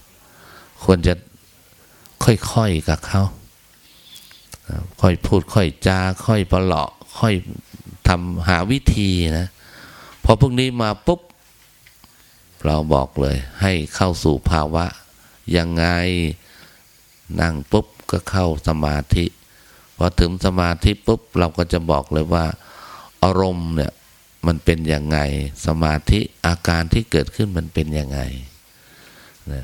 ควรจะค่อยๆกับเขาค่อยพูดค่อยจาค่อยประหลาะค่อยทำหาวิธีนะพอพวกนี้มาปุ๊บ เราบอกเลย ให้เข้าสู่ภาวะ ยังไงนั่งปุ๊บก็เข้าสมาธิพอถึงสมาธิปุ๊บ เราก็จะบอกเลยว่า อารมณ์เนี่ยมันเป็นยังไง สมาธิอาการที่เกิดขึ้นมันเป็นยังไงนะ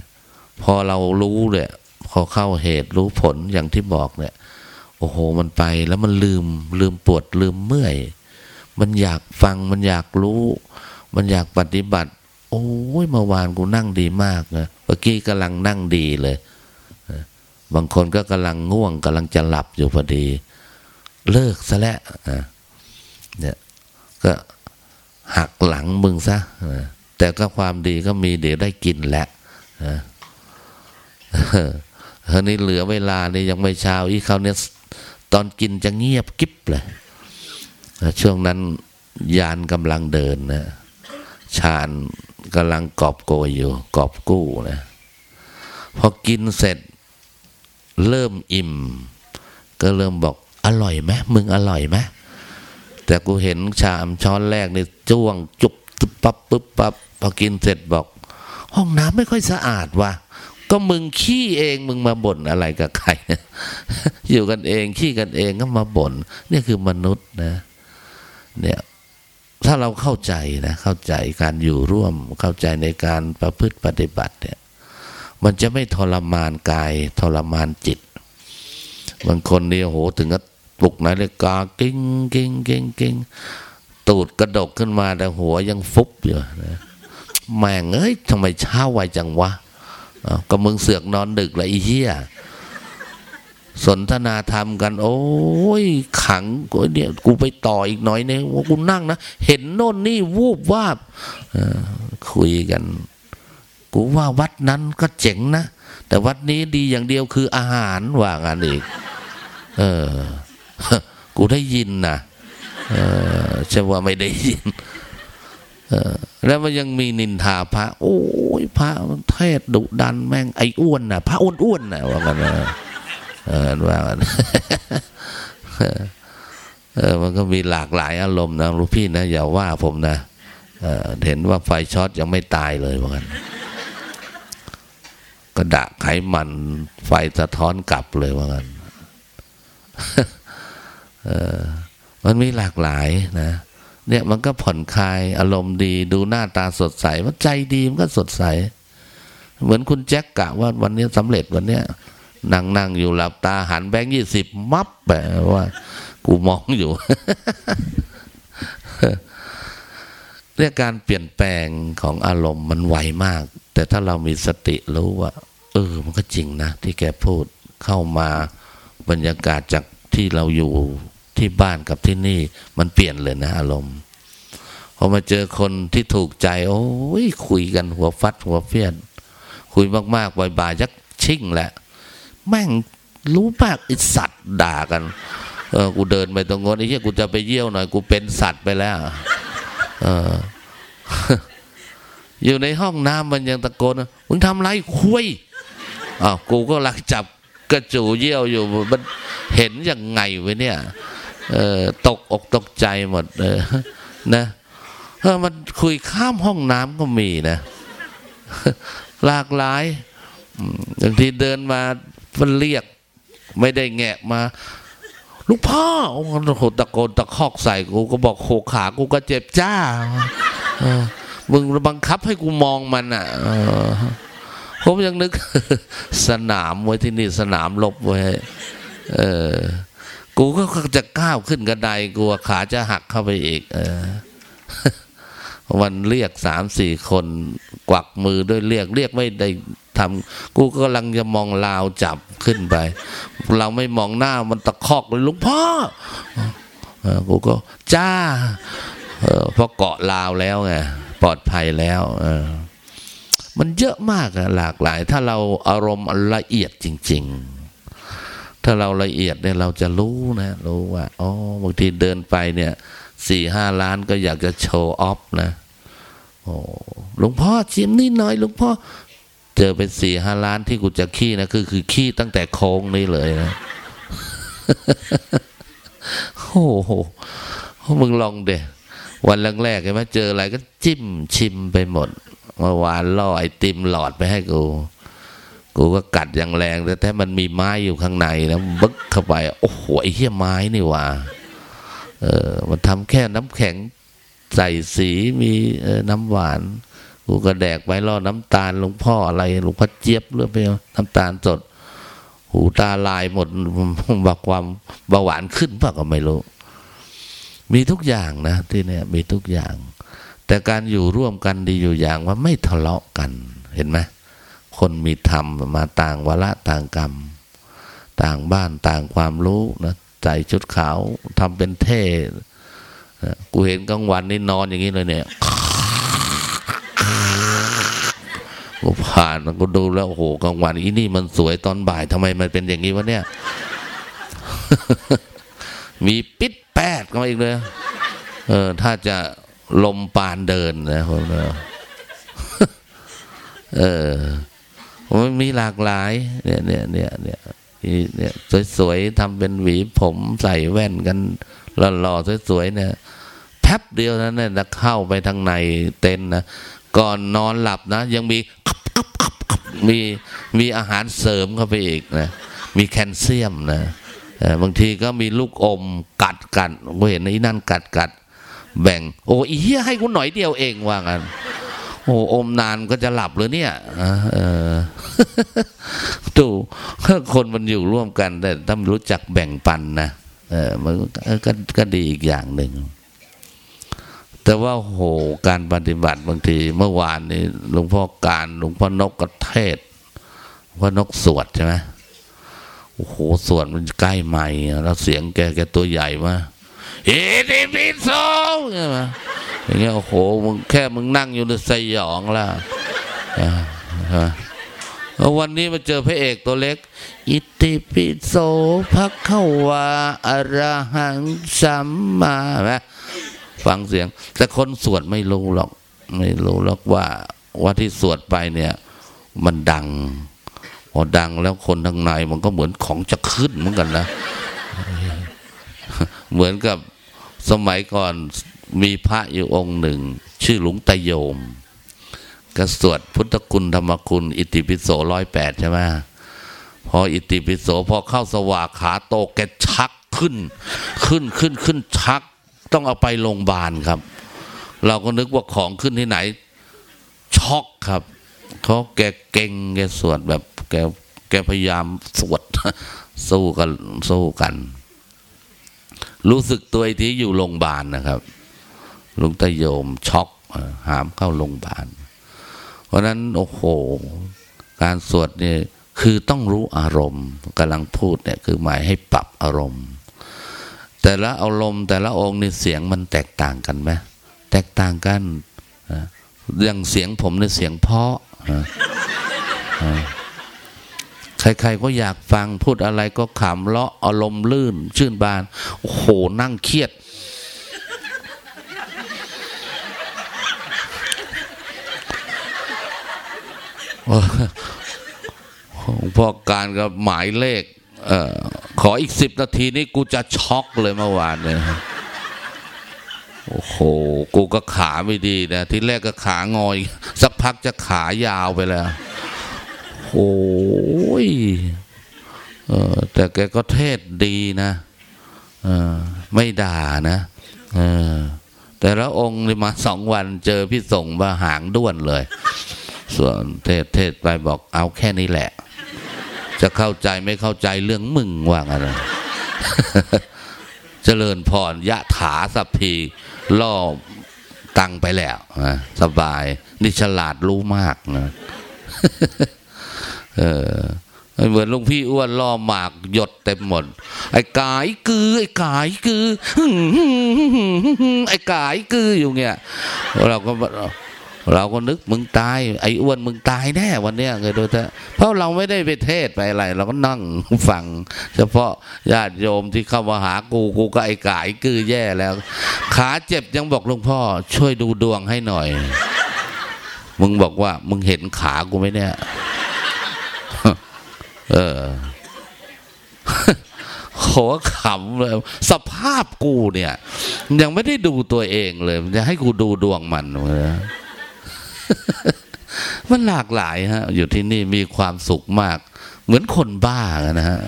พอเรารู้เนี่ยพอเข้าเหตุรู้ผลอย่างที่บอกเนี่ย โอ้โหมันไปแล้วมันลืมลืมปวดลืมเมื่อย มันอยากฟังมันอยากรู้ มันอยากปฏิบัติ โอ้ยเมื่อวานกูนั่งดีมากนะเมื่อกี้กำลังนั่งดีเลยบางคนก็กำลังง่วงกำลังจะหลับอยู่พอดี เลิกซะแล้ว เนี่ยก็หักหลังมึงซะแต่ก็ความดีก็มีเดี๋ยวได้กินแหละเฮ้นี่เหลือเวลานี่ยังไม่เช้าอีกเขาเนี่ยตอนกินจะเงียบกิ๊บเลยช่วงนั้นยานกำลังเดินนะชาญกำลังกอบโกยอยู่ กอบกู้นะพอกินเสร็จเริ่มอิ่ม ก็เริ่มบอกอร่อยไหมมึงอร่อยไหม แต่กูเห็นชามช้อนแรกนี่จ้วงจุบตุ๊บปั๊บปุ๊บปั๊บพอกินเสร็จบอก ห้องน้ำไม่ค่อยสะอาดว่ะก็มึงขี้เองมึงมาบ่นอะไรกับใครอยู่กันเองขี้กันเองก็มาบ่นนี่คือมนุษย์นะ เนี่ยถ้าเราเข้าใจนะเข้าใจการอยู่ร่วมเข้าใจในการประพฤติปฏิบัติเนี่ย มันจะไม่ทรมานกาย ทรมานจิต บางคนเนี่ยโหถึงกับ ปลุกนาฬิกากิ้งกิ้งกิ้งกิ้งตูดกระดกขึ้นมาแต่หัวยังฟุบอยู่นะแม่งเอ้ยทำไมเช้าไวจังวะก็มึงเสือกนอนดึกละอีเหี้ยสนทนาธรรมกัน โอ้ยขังกูเนี่ยกูไปต่ออีกหน่อยเนี่ยว่ากูนั่งนะ เห็นโน่นนี่วูบวาบคุยกัน กูว่าวัดนั้นก็เจ๋งนะ แต่วัดนี้ดีอย่างเดียวคืออาหารว่างานอีก เออ กูได้ยินนะเออใช่ว่าไม่ได้ยินแล้วมันยังมีนินทาพระ โอ้ยพระเทศดุดันแม่งไอ้อ้วนน่ะ พระอ้วนๆน่ะว่ากันเออว่ากันเออมันก็มีหลากหลายอารมณ์นะรู้พี่นะอย่าว่าผมนะเเห็นว่าไฟช็อตยังไม่ตายเลยว่ากันก็ดะไขมันไฟสะท้อนกลับเลยว่ากัน มันมีหลากหลายนะเนี่ยมันก็ผ่อนคลายอารมณ์ดี ดูหน้าตาสดใสว่าใจดีมันก็สดใส เหมือนคุณแจ็คกะว่าวันนี้สำเร็จวันเนี้ยนั่งนั่งอยู่หลับตาหันแบงค์ยี่สิบมับแบบว่า กูมองอยู่เรื่องการเปลี่ยนแปลงของอารมณ์มันไวมาก แต่ถ้าเรามีสติรู้ว่า เออ มันก็จริงนะ ที่แกพูดเข้ามาบรรยากาศจากที่เราอยู่ ที่บ้านกับที่นี่ มันเปลี่ยนเลยนะ อารมณ์พอมาเจอคนที่ถูกใจ โอ้ยคุยกันหัวฟัดหัวเฟียนคุยมากๆบ่ายๆยักชิ่งแหละ แม่งรู้มากอิสัตว์ด่ากัน เออกูเดินไปตรงโน้นไอ้เหี้ยกูจะไปเยี่ยวหน่อยกูเป็นสัตว์ไปแล้ว เออ อยู่ในห้องน้ำมันยังตะโกนมึงทำไรคุยอ้าวกูก็ลักจับกระจูเยี่ยวอยู่มันเห็นยังไงวะเนี่ย เออตกอกตกใจหมดเออนะเออมันคุยข้ามห้องน้ำก็มีนะหลากหลายบางทีเดินมามันเรียก ไม่ได้แงะมาลูกพ่อโอ้โหตะโกนตะคอกใส่กูก็บอกโขขากูก็เจ็บจ้าออมึงบังคับให้กูมองมันอะออผมยังนึก สนามไว้ที่นี่สนามลบไว้ เออ กูก็จะก้าวขึ้นกระไดกลัวขาจะหักเข้าไปอีก เออ วันเรียกสามสี่คนกวักมือด้วยเรียกเรียกไม่ได้ทำกูก็กำลังจะมองลาวจับขึ้นไป เราไม่มองหน้ามันตะคอกเลยลุงพ่ออกูก็จ้าเออพอเกาะลาวแล้วไงปลอดภัยแล้วเออมันเยอะมากอะหลากหลาย ถ้าเราอารมณ์ละเอียดจริง ๆ ถ้าเราละเอียดเนี่ยเราจะรู้นะรู้ว่าอ๋อบางทีเดินไปเนี่ยสี่ห้าล้านก็อยากจะโชว์ออฟนะโอ้หลวงพ่อชิมนี่หน่อยหลวงพ่อเจอเป็นสี่ห้าล้านที่กูจะขี้นะคือคือขี้ตั้งแต่โค้งนี่เลยนะโอ้โหมึงลองเดะวันแรกๆเห็นไหมเจออะไรก็จิ้มชิมไปหมดเมื่อวานล่อไอติมหลอดไปให้กู กูก็กัดอย่างแรงแต่แต่มันมีไม้อยู่ข้างในนะบึกเข้าไปโอ้โหไอ้เหี้ยไม้นี่ว่าเออมันทำแค่น้ำแข็งใส่สีมีน้ำหวาน กูก็แดกไปล่อน้ำตาลหลวงพ่ออะไรหลวงพ่อเจี๊ยบหรือไปน้ำตาลสด หูตาลายหมดบอกความเบาหวานขึ้นเปล่าก็ไม่รู้ มีทุกอย่างนะที่เนี่ยมีทุกอย่าง แต่การอยู่ร่วมกันดีอยู่อย่างว่าไม่ทะเลาะกันเห็นไหม คนมีธรรมมาต่างวาระต่างกรรม ต่างบ้านต่างความรู้นะใส่ชุดขาวทำเป็นเท่กูเห็นกลางวันนี่นอนอย่างนี้เลยเนี่ยกูผ่านกูดูแล้วโอ้โหกลางวันอีนี่มันสวยตอนบ่ายทำไมมันเป็นอย่างนี้วะเนี่ย มีปิดแปดก็มาอีกเลย เออ ถ้าจะลมปานเดินนะผมเนอะเออมันมีหลากหลาย เนี่ยเนี่ยเนี่ยเนี่ยเนี่ยสวยๆทำเป็นหวีผมใส่แว่นกันหล่อๆสวยๆเนี่ยแป๊บเดียวนั้นเนี่ยเข้าไปทางในเต็นนะก่อนนอนหลับนะ ยังมีมีมีอาหารเสริมเข้าไปอีกนะ มีแคลเซียมนะบางทีก็มีลูกอมกัดกัดกูเห็นไอ้นั่นกัดกัดแบ่ง โอ้อีเหี้ยให้กูหน่อยเดียวเองว่างัน โอ้อมนานก็จะหลับเลยเนี่ยเออดูคนมันอยู่ร่วมกัน แต่ต้องรู้จักแบ่งปันนะเออมันก็ก็ดีอีกอย่างหนึ่งแต่ว่าโหการปฏิบัติบางทีเมื่อวานนี้หลวงพ่อการหลวงพ่อนกกระเทศพ่อนกสวดใช่ไหมโอ้โหสวดมันใกล้ใหม่แล้วเสียงแกแกตัวใหญ่มา เอติปิโซใช่ไหมอย่างเงี้ยโอ้โหมึงแค่มึงนั่งอยู่ในสยองแล้ววันนี้มาเจอพระเอกตัวเล็ก อิติปิโสภะคะวาอรหังสัมมาฟังเสียง แต่คนสวดไม่รู้หรอก ไม่รู้หรอกว่าว่าที่สวดไปเนี่ย มันดัง พอดังแล้วคนทางในมันก็เหมือนของจะขึ้นเหมือนกันนะ เหมือนกับ สมัยก่อนมีพระอยู่องค์หนึ่ง ชื่อหลวงตาโยมกระสวดพุทธคุณธรรมคุณ อิติปิโสร้อยแปดใช่ไหมพออิติปิโสพอเข้าสว่างขาโตแกชักขึ้น ขึ้นขึ้นขึ้นชัก ต้องเอาไปโรงพยาบาลครับ เราก็นึกว่าของขึ้นที่ไหน ช็อกครับเขาแกเก่งแกสวดแบบ แกแกพยายามสวดสู้กันสู้กัน รู้สึกตัวที่อยู่โรงพยาบาลนะครับลุงตาโยมช็อกหามเข้าโรงพยาบาล เพราะนั้นโอ้โห การสวดเนี่ยคือต้องรู้อารมณ์กำลังพูดเนี่ยคือหมายให้ปรับอารมณ์ แต่ละอารมณ์แต่ละองค์ในเสียงมันแตกต่างกันไหมแตกต่างกันอย่างเสียงผมในเสียงเพาะ ใครๆก็อยากฟังพูดอะไรก็ขำเลาะอารมณ์ลื่น ชื่นบาน โอ้โหนั่งเครียด พอการกับหมายเลขเออขออีกสิบนาทีนี้กูจะช็อกเลยเมื่อวานเนี่ยโอ้โห กูก็ขาไม่ดีนะ ทีแรกก็ขางอย สักพักจะขายาวไปแล้ว โอ้ยเออแต่แกก็เทศดีนะเออไม่ด่านะเออแต่ละองค์มาสองวันเจอพี่ส่งมาหางด้วนเลย ส่วนเทศเทศไปบอกเอาแค่นี้แหละ จะเข้าใจไม่เข้าใจเรื่องมึงว่างันเจริญพรยะถาสัพพีล่อตังไปแล้วนะสบาย นี่ฉลาดรู้มากนะ เออเหมือนลุงพี่อ้วนล่อหมากหยดเต็มหมด ไอ้กายกือ ไอ้กายกือไอ้กายกืออยู่เงี้ยเราก็เราก็นึกมึงตาย ไอ้อ้วนมึงตายแน่วันเนี้ยเลยโดยแต่เพราะเราไม่ได้ไปเทศไปอะไร เราก็นั่งฟัง เฉพาะญาติโยมที่เข้ามาหากูกูก็ไอ้กายกือแย่แล้ว ขาเจ็บยังบอกหลวงพ่อ ช่วยดูดวงให้หน่อย มึงบอกว่ามึงเห็นขากูไหมเนี่ย เออโหขำเลยสภาพกูเนี่ย ยังไม่ได้ดูตัวเองเลยจะให้กูดูดวงมันเลยมันหลากหลายฮะ อยู่ที่นี่มีความสุขมาก เหมือนคนบ้านะฮะ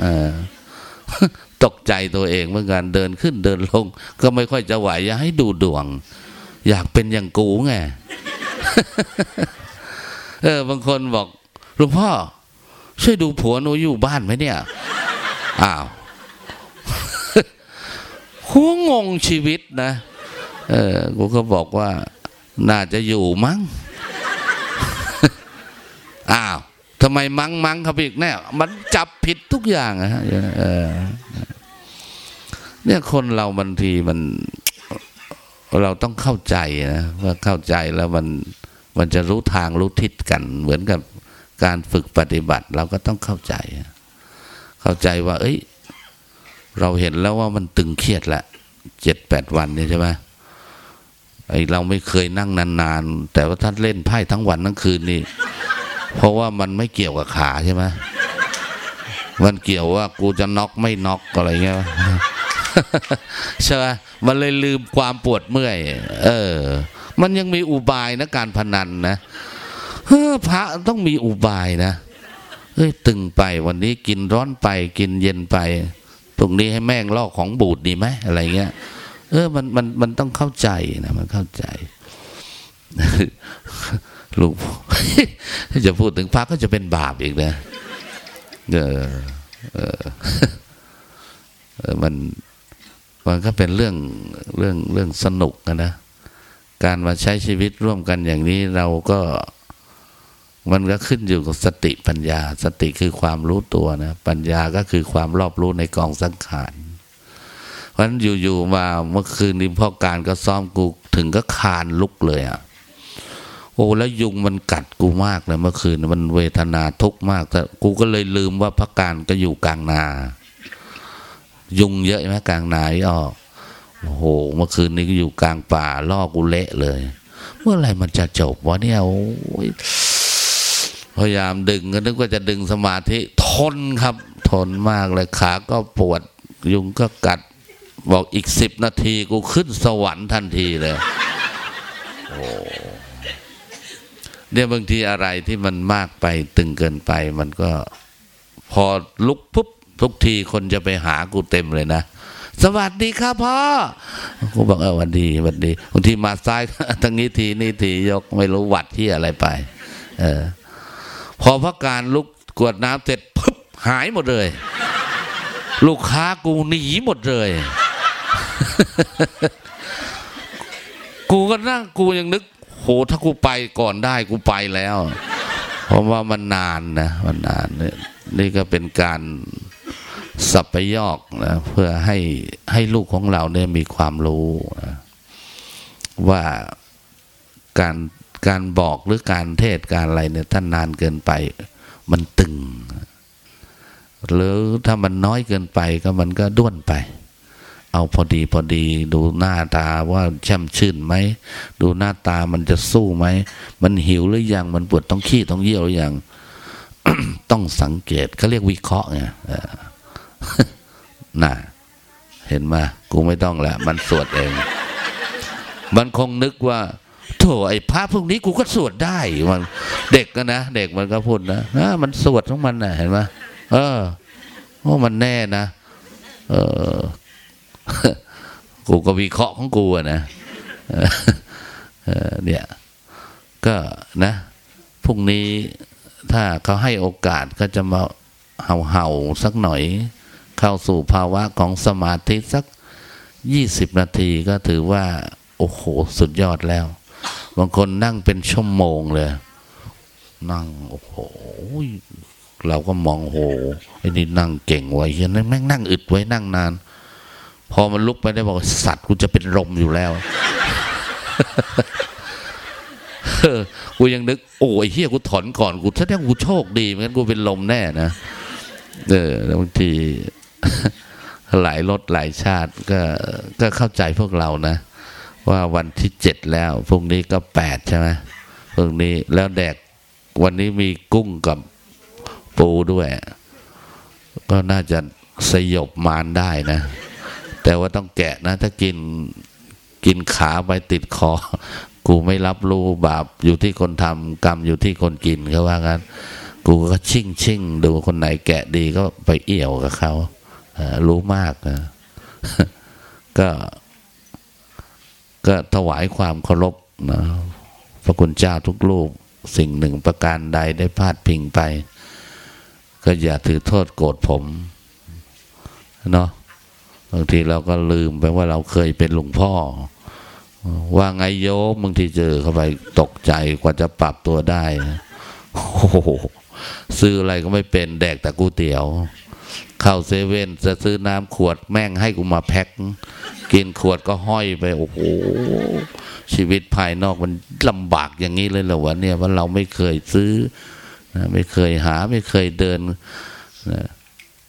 ตกใจตัวเองเมื่อกันเดินขึ้นเดินลง ก็ไม่ค่อยจะไหวอยากให้ดูดวง อยากเป็นอย่างกูไงเออบางคนบอกหลวงพ่อ ช่วยดูผัวหนูอยู่บ้านไหมเนี่ยอ้าวหัวงงชีวิตนะเออกูก็บอกว่า น่าจะอยู่มั้งอ้าวทำไมมั้งมั้งครับอีกเนี่ยมันจับผิดทุกอย่างอะฮะเนี่ยคนเราบางทีมัน เราต้องเข้าใจนะว่าเข้าใจแล้วมันมันจะรู้ทางรู้ทิศกัน เหมือนกับ การฝึกปฏิบัติเราก็ต้องเข้าใจ เข้าใจว่า เอ้ย เราเห็นแล้วว่ามันตึงเครียดละเจ็ดแปดวันเนี่ยใช่ไหมไอเราไม่เคยนั่งนานๆ แต่ว่าท่านเล่นไพ่ทั้งวันทั้งคืนนี่ เพราะว่ามันไม่เกี่ยวกับขาใช่ไหมมันเกี่ยวว่ากูจะน็อกไม่น็อกอะไรเงี้ยใช่ไหมมันเลยลืมความปวดเมื่อย เออ มันยังมีอุบายนะการพนันนะ เฮ้อพระต้องมีอุบายนะเฮ้ยตึงไปวันนี้กินร้อนไปกินเย็นไป ตรงนี้ให้แม่งลอกของบูดดีไหมอะไรเงี้ย เออมันมันมันต้องเข้าใจนะมันเข้าใจลูกจะพูดถึงพระก็จะเป็นบาปอีกนะเออเออมันมันก็เป็นเรื่องเรื่องเรื่องสนุกนะการมาใช้ชีวิตร่วมกันอย่างนี้เราก็ มันก็ขึ้นอยู่กับสติปัญญา สติคือความรู้ตัวนะ ปัญญาก็คือความรอบรู้ในกองสังขารเพราะฉะนั้นอยู่ๆมาเมื่อคืนนี้พ่อการก็ซ้อมกูถึงก็คานลุกเลยอะ่ะโอ้แล้วยุงมันกัดกูมากเลยเมื่อคืนมันเวทนาทุกข์มากแต่กูก็เลยลืมว่าพระการก็อยู่กลางนา ยุงเยอะไหมกลางนาอ๋อโอ้โหเมื่อคืนนี้ก็อยู่กลางป่าล่อกูเละเลย เมื่อไรมันจะจบวะเนี่ยโอ้ย พยายามดึงก็นึกว่าจะดึงสมาธิทนครับ ทนมากเลยขาก็ปวด ยุงก็กัด บอกอีกสิบนาทีกูขึ้นสวรรค์ทันทีเลยโอ้เนี่ยบางทีอะไรที่มันมากไปตึงเกินไป มันก็พอลุกปุ๊บทุกทีคนจะไปหากูเต็มเลยนะสวัสดีครับพ่อกูบอกเออวันดีวันดีบางทีมาซ้ายทั้งนี้ทีนี่ทียกไม่รู้วัดที่อะไรไป เออ พอพระการลุกกวดน้ำเสร็จปุ๊บหายหมดเลย ลูกค้ากูหนีหมดเลย กูก็นั่งกูยังนึกโหถ้ากูไปก่อนได้กูไปแล้ว เพราะว่ามันนานนะมันนานเนี่ยนี่ก็เป็นการสับไปยอกนะเพื่อให้ให้ลูกของเราเนี่ยมีความรู้นะว่าการ การบอกหรือการเทศการอะไรเนี่ยท่านนานเกินไป มันตึง หรือถ้ามันน้อยเกินไปก็มันก็ด้วนไป เอาพอดีพอดี ดูหน้าตาว่าแช่มชื่นไหม ดูหน้าตามันจะสู้ไหม มันหิวหรือยัง มันปวดต้องขี้ต้องเยี่ยวหรือยัง ต้องสังเกตเขาเรียกวิเคราะห์ไงน่ะเห็นมา กูไม่ต้องละ มันสวดเอง มันคงนึกว่า โถไอ้พระพวกนี้กูก็สวดได้มัน เด็กก็นะเด็กมันก็พูดนะนะมันสวดของมันนะเห็นไหมเออโอ้มันแน่นะเออ กูก็วิเคราะห์ของกูนะเนี่ย ก็นะพรุ่งนี้ถ้าเขาให้โอกาสก็จะมาเห่าเห่าสักหน่อย เข้าสู่ภาวะของสมาธิสักยี่สิบนาทีก็ถือว่า โอ้โห สุดยอดแล้ว บางคนนั่งเป็นชั่วโมงเลย นั่งโอ้โหเราก็มองโหไอ้นี่นั่งเก่งไว้ยันแม่งนั่งอึดไว้นั่งนาน พอมันลุกไปได้บอกสัตว์กูจะเป็นลมอยู่แล้วกูยังนึกโอ้ยเฮียกูถอนก่อนกูแสดงกูโชคดีเหมือนกูเป็นลมแน่นะเออบางทีหลายรถหลายชาติก็ก็เข้าใจพวกเรานะ ว่าวันที่เจ็ดแล้วพรุ่งนี้ก็แปดใช่ไหมพรุ่งนี้แล้วแดกวันนี้มีกุ้งกับปูด้วย ก็น่าจะสยบมารได้นะ แต่ว่าต้องแกะนะ ถ้ากินกินขาไปติดคอ กูไม่รับรู้บาปอยู่ที่คนทำกรรมอยู่ที่คนกินเขาว่างั้น กูก็ชิ่งชิ่งดูคนไหนแกะดีก็ไปเอี่ยวกับเขารู้มากนะก็ ก็ถวายความเคารพนะพระคุณเจ้าทุกรูปสิ่งหนึ่งประการใดได้พลาดพิงไป ก็อย่าถือโทษโกรธผมเนาะบางทีเราก็ลืมไปว่าเราเคยเป็นหลวงพ่อ ว่าไงโยมบางทีเจอเข้าไปตกใจกว่าจะปรับตัวได้โอ้โหซื้ออะไรก็ไม่เป็นแดกแต่กูเตี๋ยว เข้าเซเว่นจะซื้อน้ำขวดแม่งให้กูมาแพ็ค กินขวดก็ห้อยไปโอ้โหชีวิตภายนอกมันลำบากอย่างนี้เลยเหรอวะเนี่ยว่าเราไม่เคยซื้อไม่เคยหาไม่เคยเดิน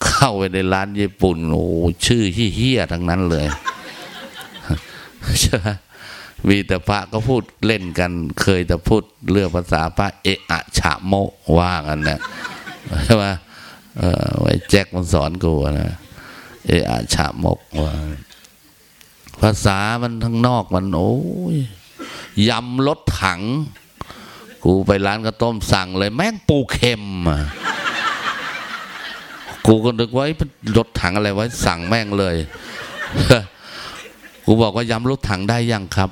เข้าไปในร้านญี่ปุ่นโอ้ชื่อเฮี้ยทั้งนั้นเลยใช่ไหมมีแต่พระก็พูดเล่นกัน เคยแต่พูดเรื่องภาษาพระเอะอะฉะโมว่ากันนะใช่ไหมเออไว้แจ็คมันสอนกูนะเอะอะฉะโมกว่า ภาษามันทั้งนอกมันโอ้ยยำรถถัง กูไปร้านกระต้มสั่งเลยแม่งปูเค็มอะกูก็นึกไว้รถถังอะไรไว้ สั่งแม่งเลย กูบอกว่ายำรถถังได้ยังครับ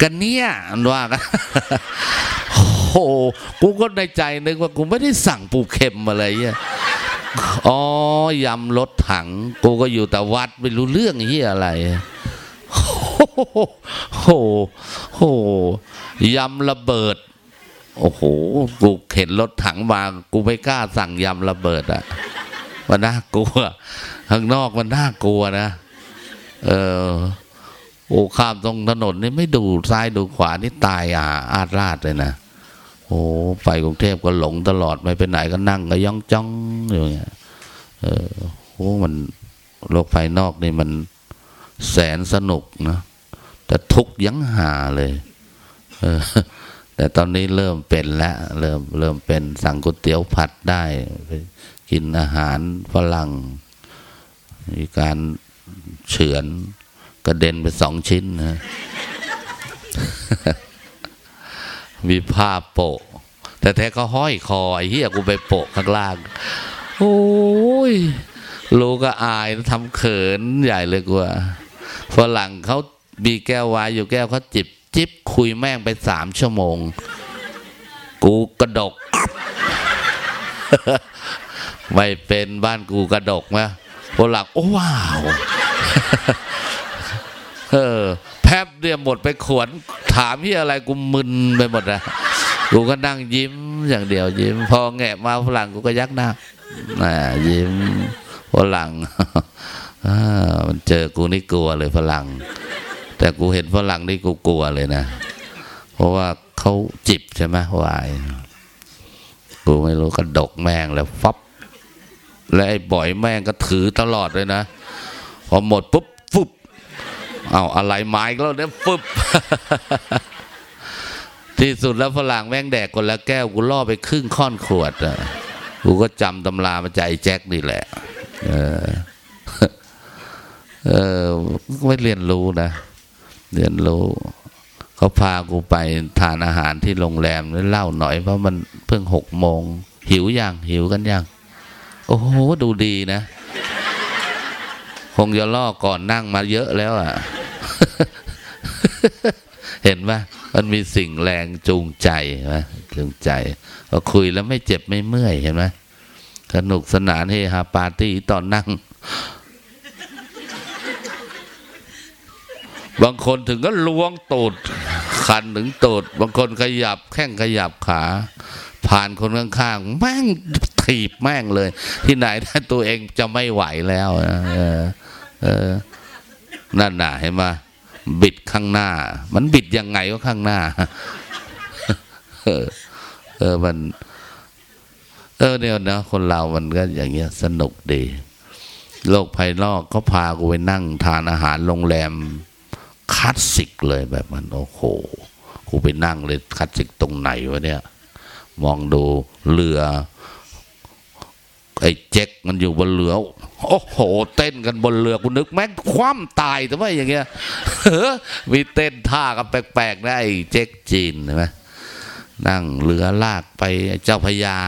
กันเนี่ยอันว่ากันโอ้โหกูก็ในใจนึกว่ากูไม่ได้สั่งปูเข็มอะไรเงี้ยอ๋อยำรถถัง กูก็อยู่แต่วัดไม่รู้เรื่องเฮียอะไร โอ้โหโหยำระเบิด โอ้โห กูเห็นรถถังมา กูไม่กล้าสั่งยำระเบิดอะมันน่ากลัว ข้างนอกมันน่ากลัวนะ เออโอ้ข้ามตรงถนนนี่ไม่ดูซ้ายดูขวานี่ตายอ่าอาดราดเลยนะ โอ้ไปกรุงเทพก็หลงตลอดไม่ไปไหนก็นั่งก็ย่องจ้องอย่างเงี้ย เออโอ้มันโลกภายนอกนี่มัน แสนสนุกนะแต่ทุกยังหาเลยเออแต่ตอนนี้เริ่มเป็นแล้วเริ่มเริ่มเป็นสั่งก๋วยเตี๋ยวผัดได้กินอาหารฝรั่ง มีการเฉือนกระเด็นไปสองชิ้นนะมีผ้าโปะ แต่แท้ก็ห้อยคอ ไอ้เหี้ยกูไปโปะข้างล่าง โอ้ยลูกก็อายทำเขินใหญ่เลยกูว่า ฝรั่งเขามีแก้ววายอยู่แก้วเขาจิบจิบคุยแม่งไปสามชั่วโมง กูกระดก ไม่เป็นบ้านกูกระดกไหมฝรั่งโอ้ว้าวเออแป๊บเดียวหมดไปขวนถามที่อะไรกูมึนไปหมดนะกูก็นั่งยิ้มอย่างเดียวยิ้ม พอแงะมาฝรั่งกูก็ยักหน้าน่ยิ้มฝรั่ง มันเจอกูนี่กลัวเลยฝรั่ง แต่กูเห็นฝรั่งนี่กูกลัวเลยนะ เพราะว่าเขาจิบใช่ไหมวาย กูไม่รู้กระดกแมงแล้วฟับ และไอ้บ่อยแม่งก็ถือตลอดเลยนะ พอหมดปุ๊บฟึบเอาอะไรไม้แล้วเนี่ยฟึบที่สุดแล้วฝรั่งแม่งแดกคนละแก้ว กูล่อไปครึ่งค่อนขวดอะกูก็จำตำรามาใจแจ็คนี่แหละ เออ เออไม่เรียนรู้นะเรียนรู้เขาพากูไปทานอาหารที่โรงแรมแล้วเล่าหน่อยเพราะมันเพิ่งหกโมงหิวยังหิวกันยังโอ้โหดูดีนะ คงจะล่อก่อนนั่งมาเยอะแล้วอะ เห็นไหมมันมีสิ่งแรงจูงใจไหมจูงใจพอคุยแล้วไม่เจ็บไม่เมื่อยเห็นไหมสนุกสนานเฮฮาปาร์ตี้ตอนนั่ง บางคนถึงก็ล้วงตูดคันถึงตูดบางคนขยับแข้งขยับขา ผ่านคนข้างๆแม่งถีบแม่งเลย ที่ไหนถ้าตัวเองจะไม่ไหวแล้วนะเออเออนั่นน่ะเห็นไหมบิดข้างหน้า มันบิดยังไงก็ข้างหน้า เออเออมัน เออเนี่ยนะคนเรามันก็อย่างเงี้ยสนุกดี โลกภายนอกเขาพากูไปนั่งทานอาหารโรงแรม คลาสสิกเลยแบบมันโอ้โหกูไปนั่งเลยคลาสสิกตรงไหนวะเนี่ย มองดูเรือไอ้เจ๊กมันอยู่บนเรือ โอ้โห เต้นกันบนเรือกูนึกแม่งคว่ำตายแต่ว่าอย่างเงี้ยมีเต้นท่ากันแปลกๆนะไอ้เจ๊กจีนใช่ไหมนั่งเรือลากไปเจ้าพระยา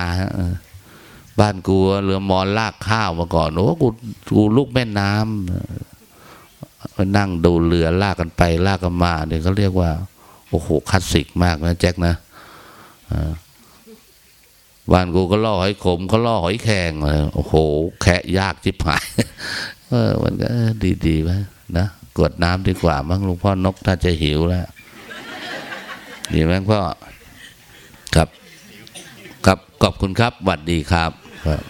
บ้านกูเรือมอนลากข้าวมาก่อนโอ้กูกูลูกแม่น้ำ มานั่งดูเรือลากกันไปลากกันมาเนี่ยเขาเรียกว่า โอ้โหคลาสสิกมากนะแจ็คนะบ้านกูก็ล่อหอยขมเขาล่อหอยแครงโอ้โห แคะยากจิบหายเออมันก็ดีๆไปนะกวดน้ำดีกว่ามั้งหลุงพ่อนกถ้าจะหิวแล้วดีไหมพ่อครับ ครับขอบคุณครับหวัดดีครับครับ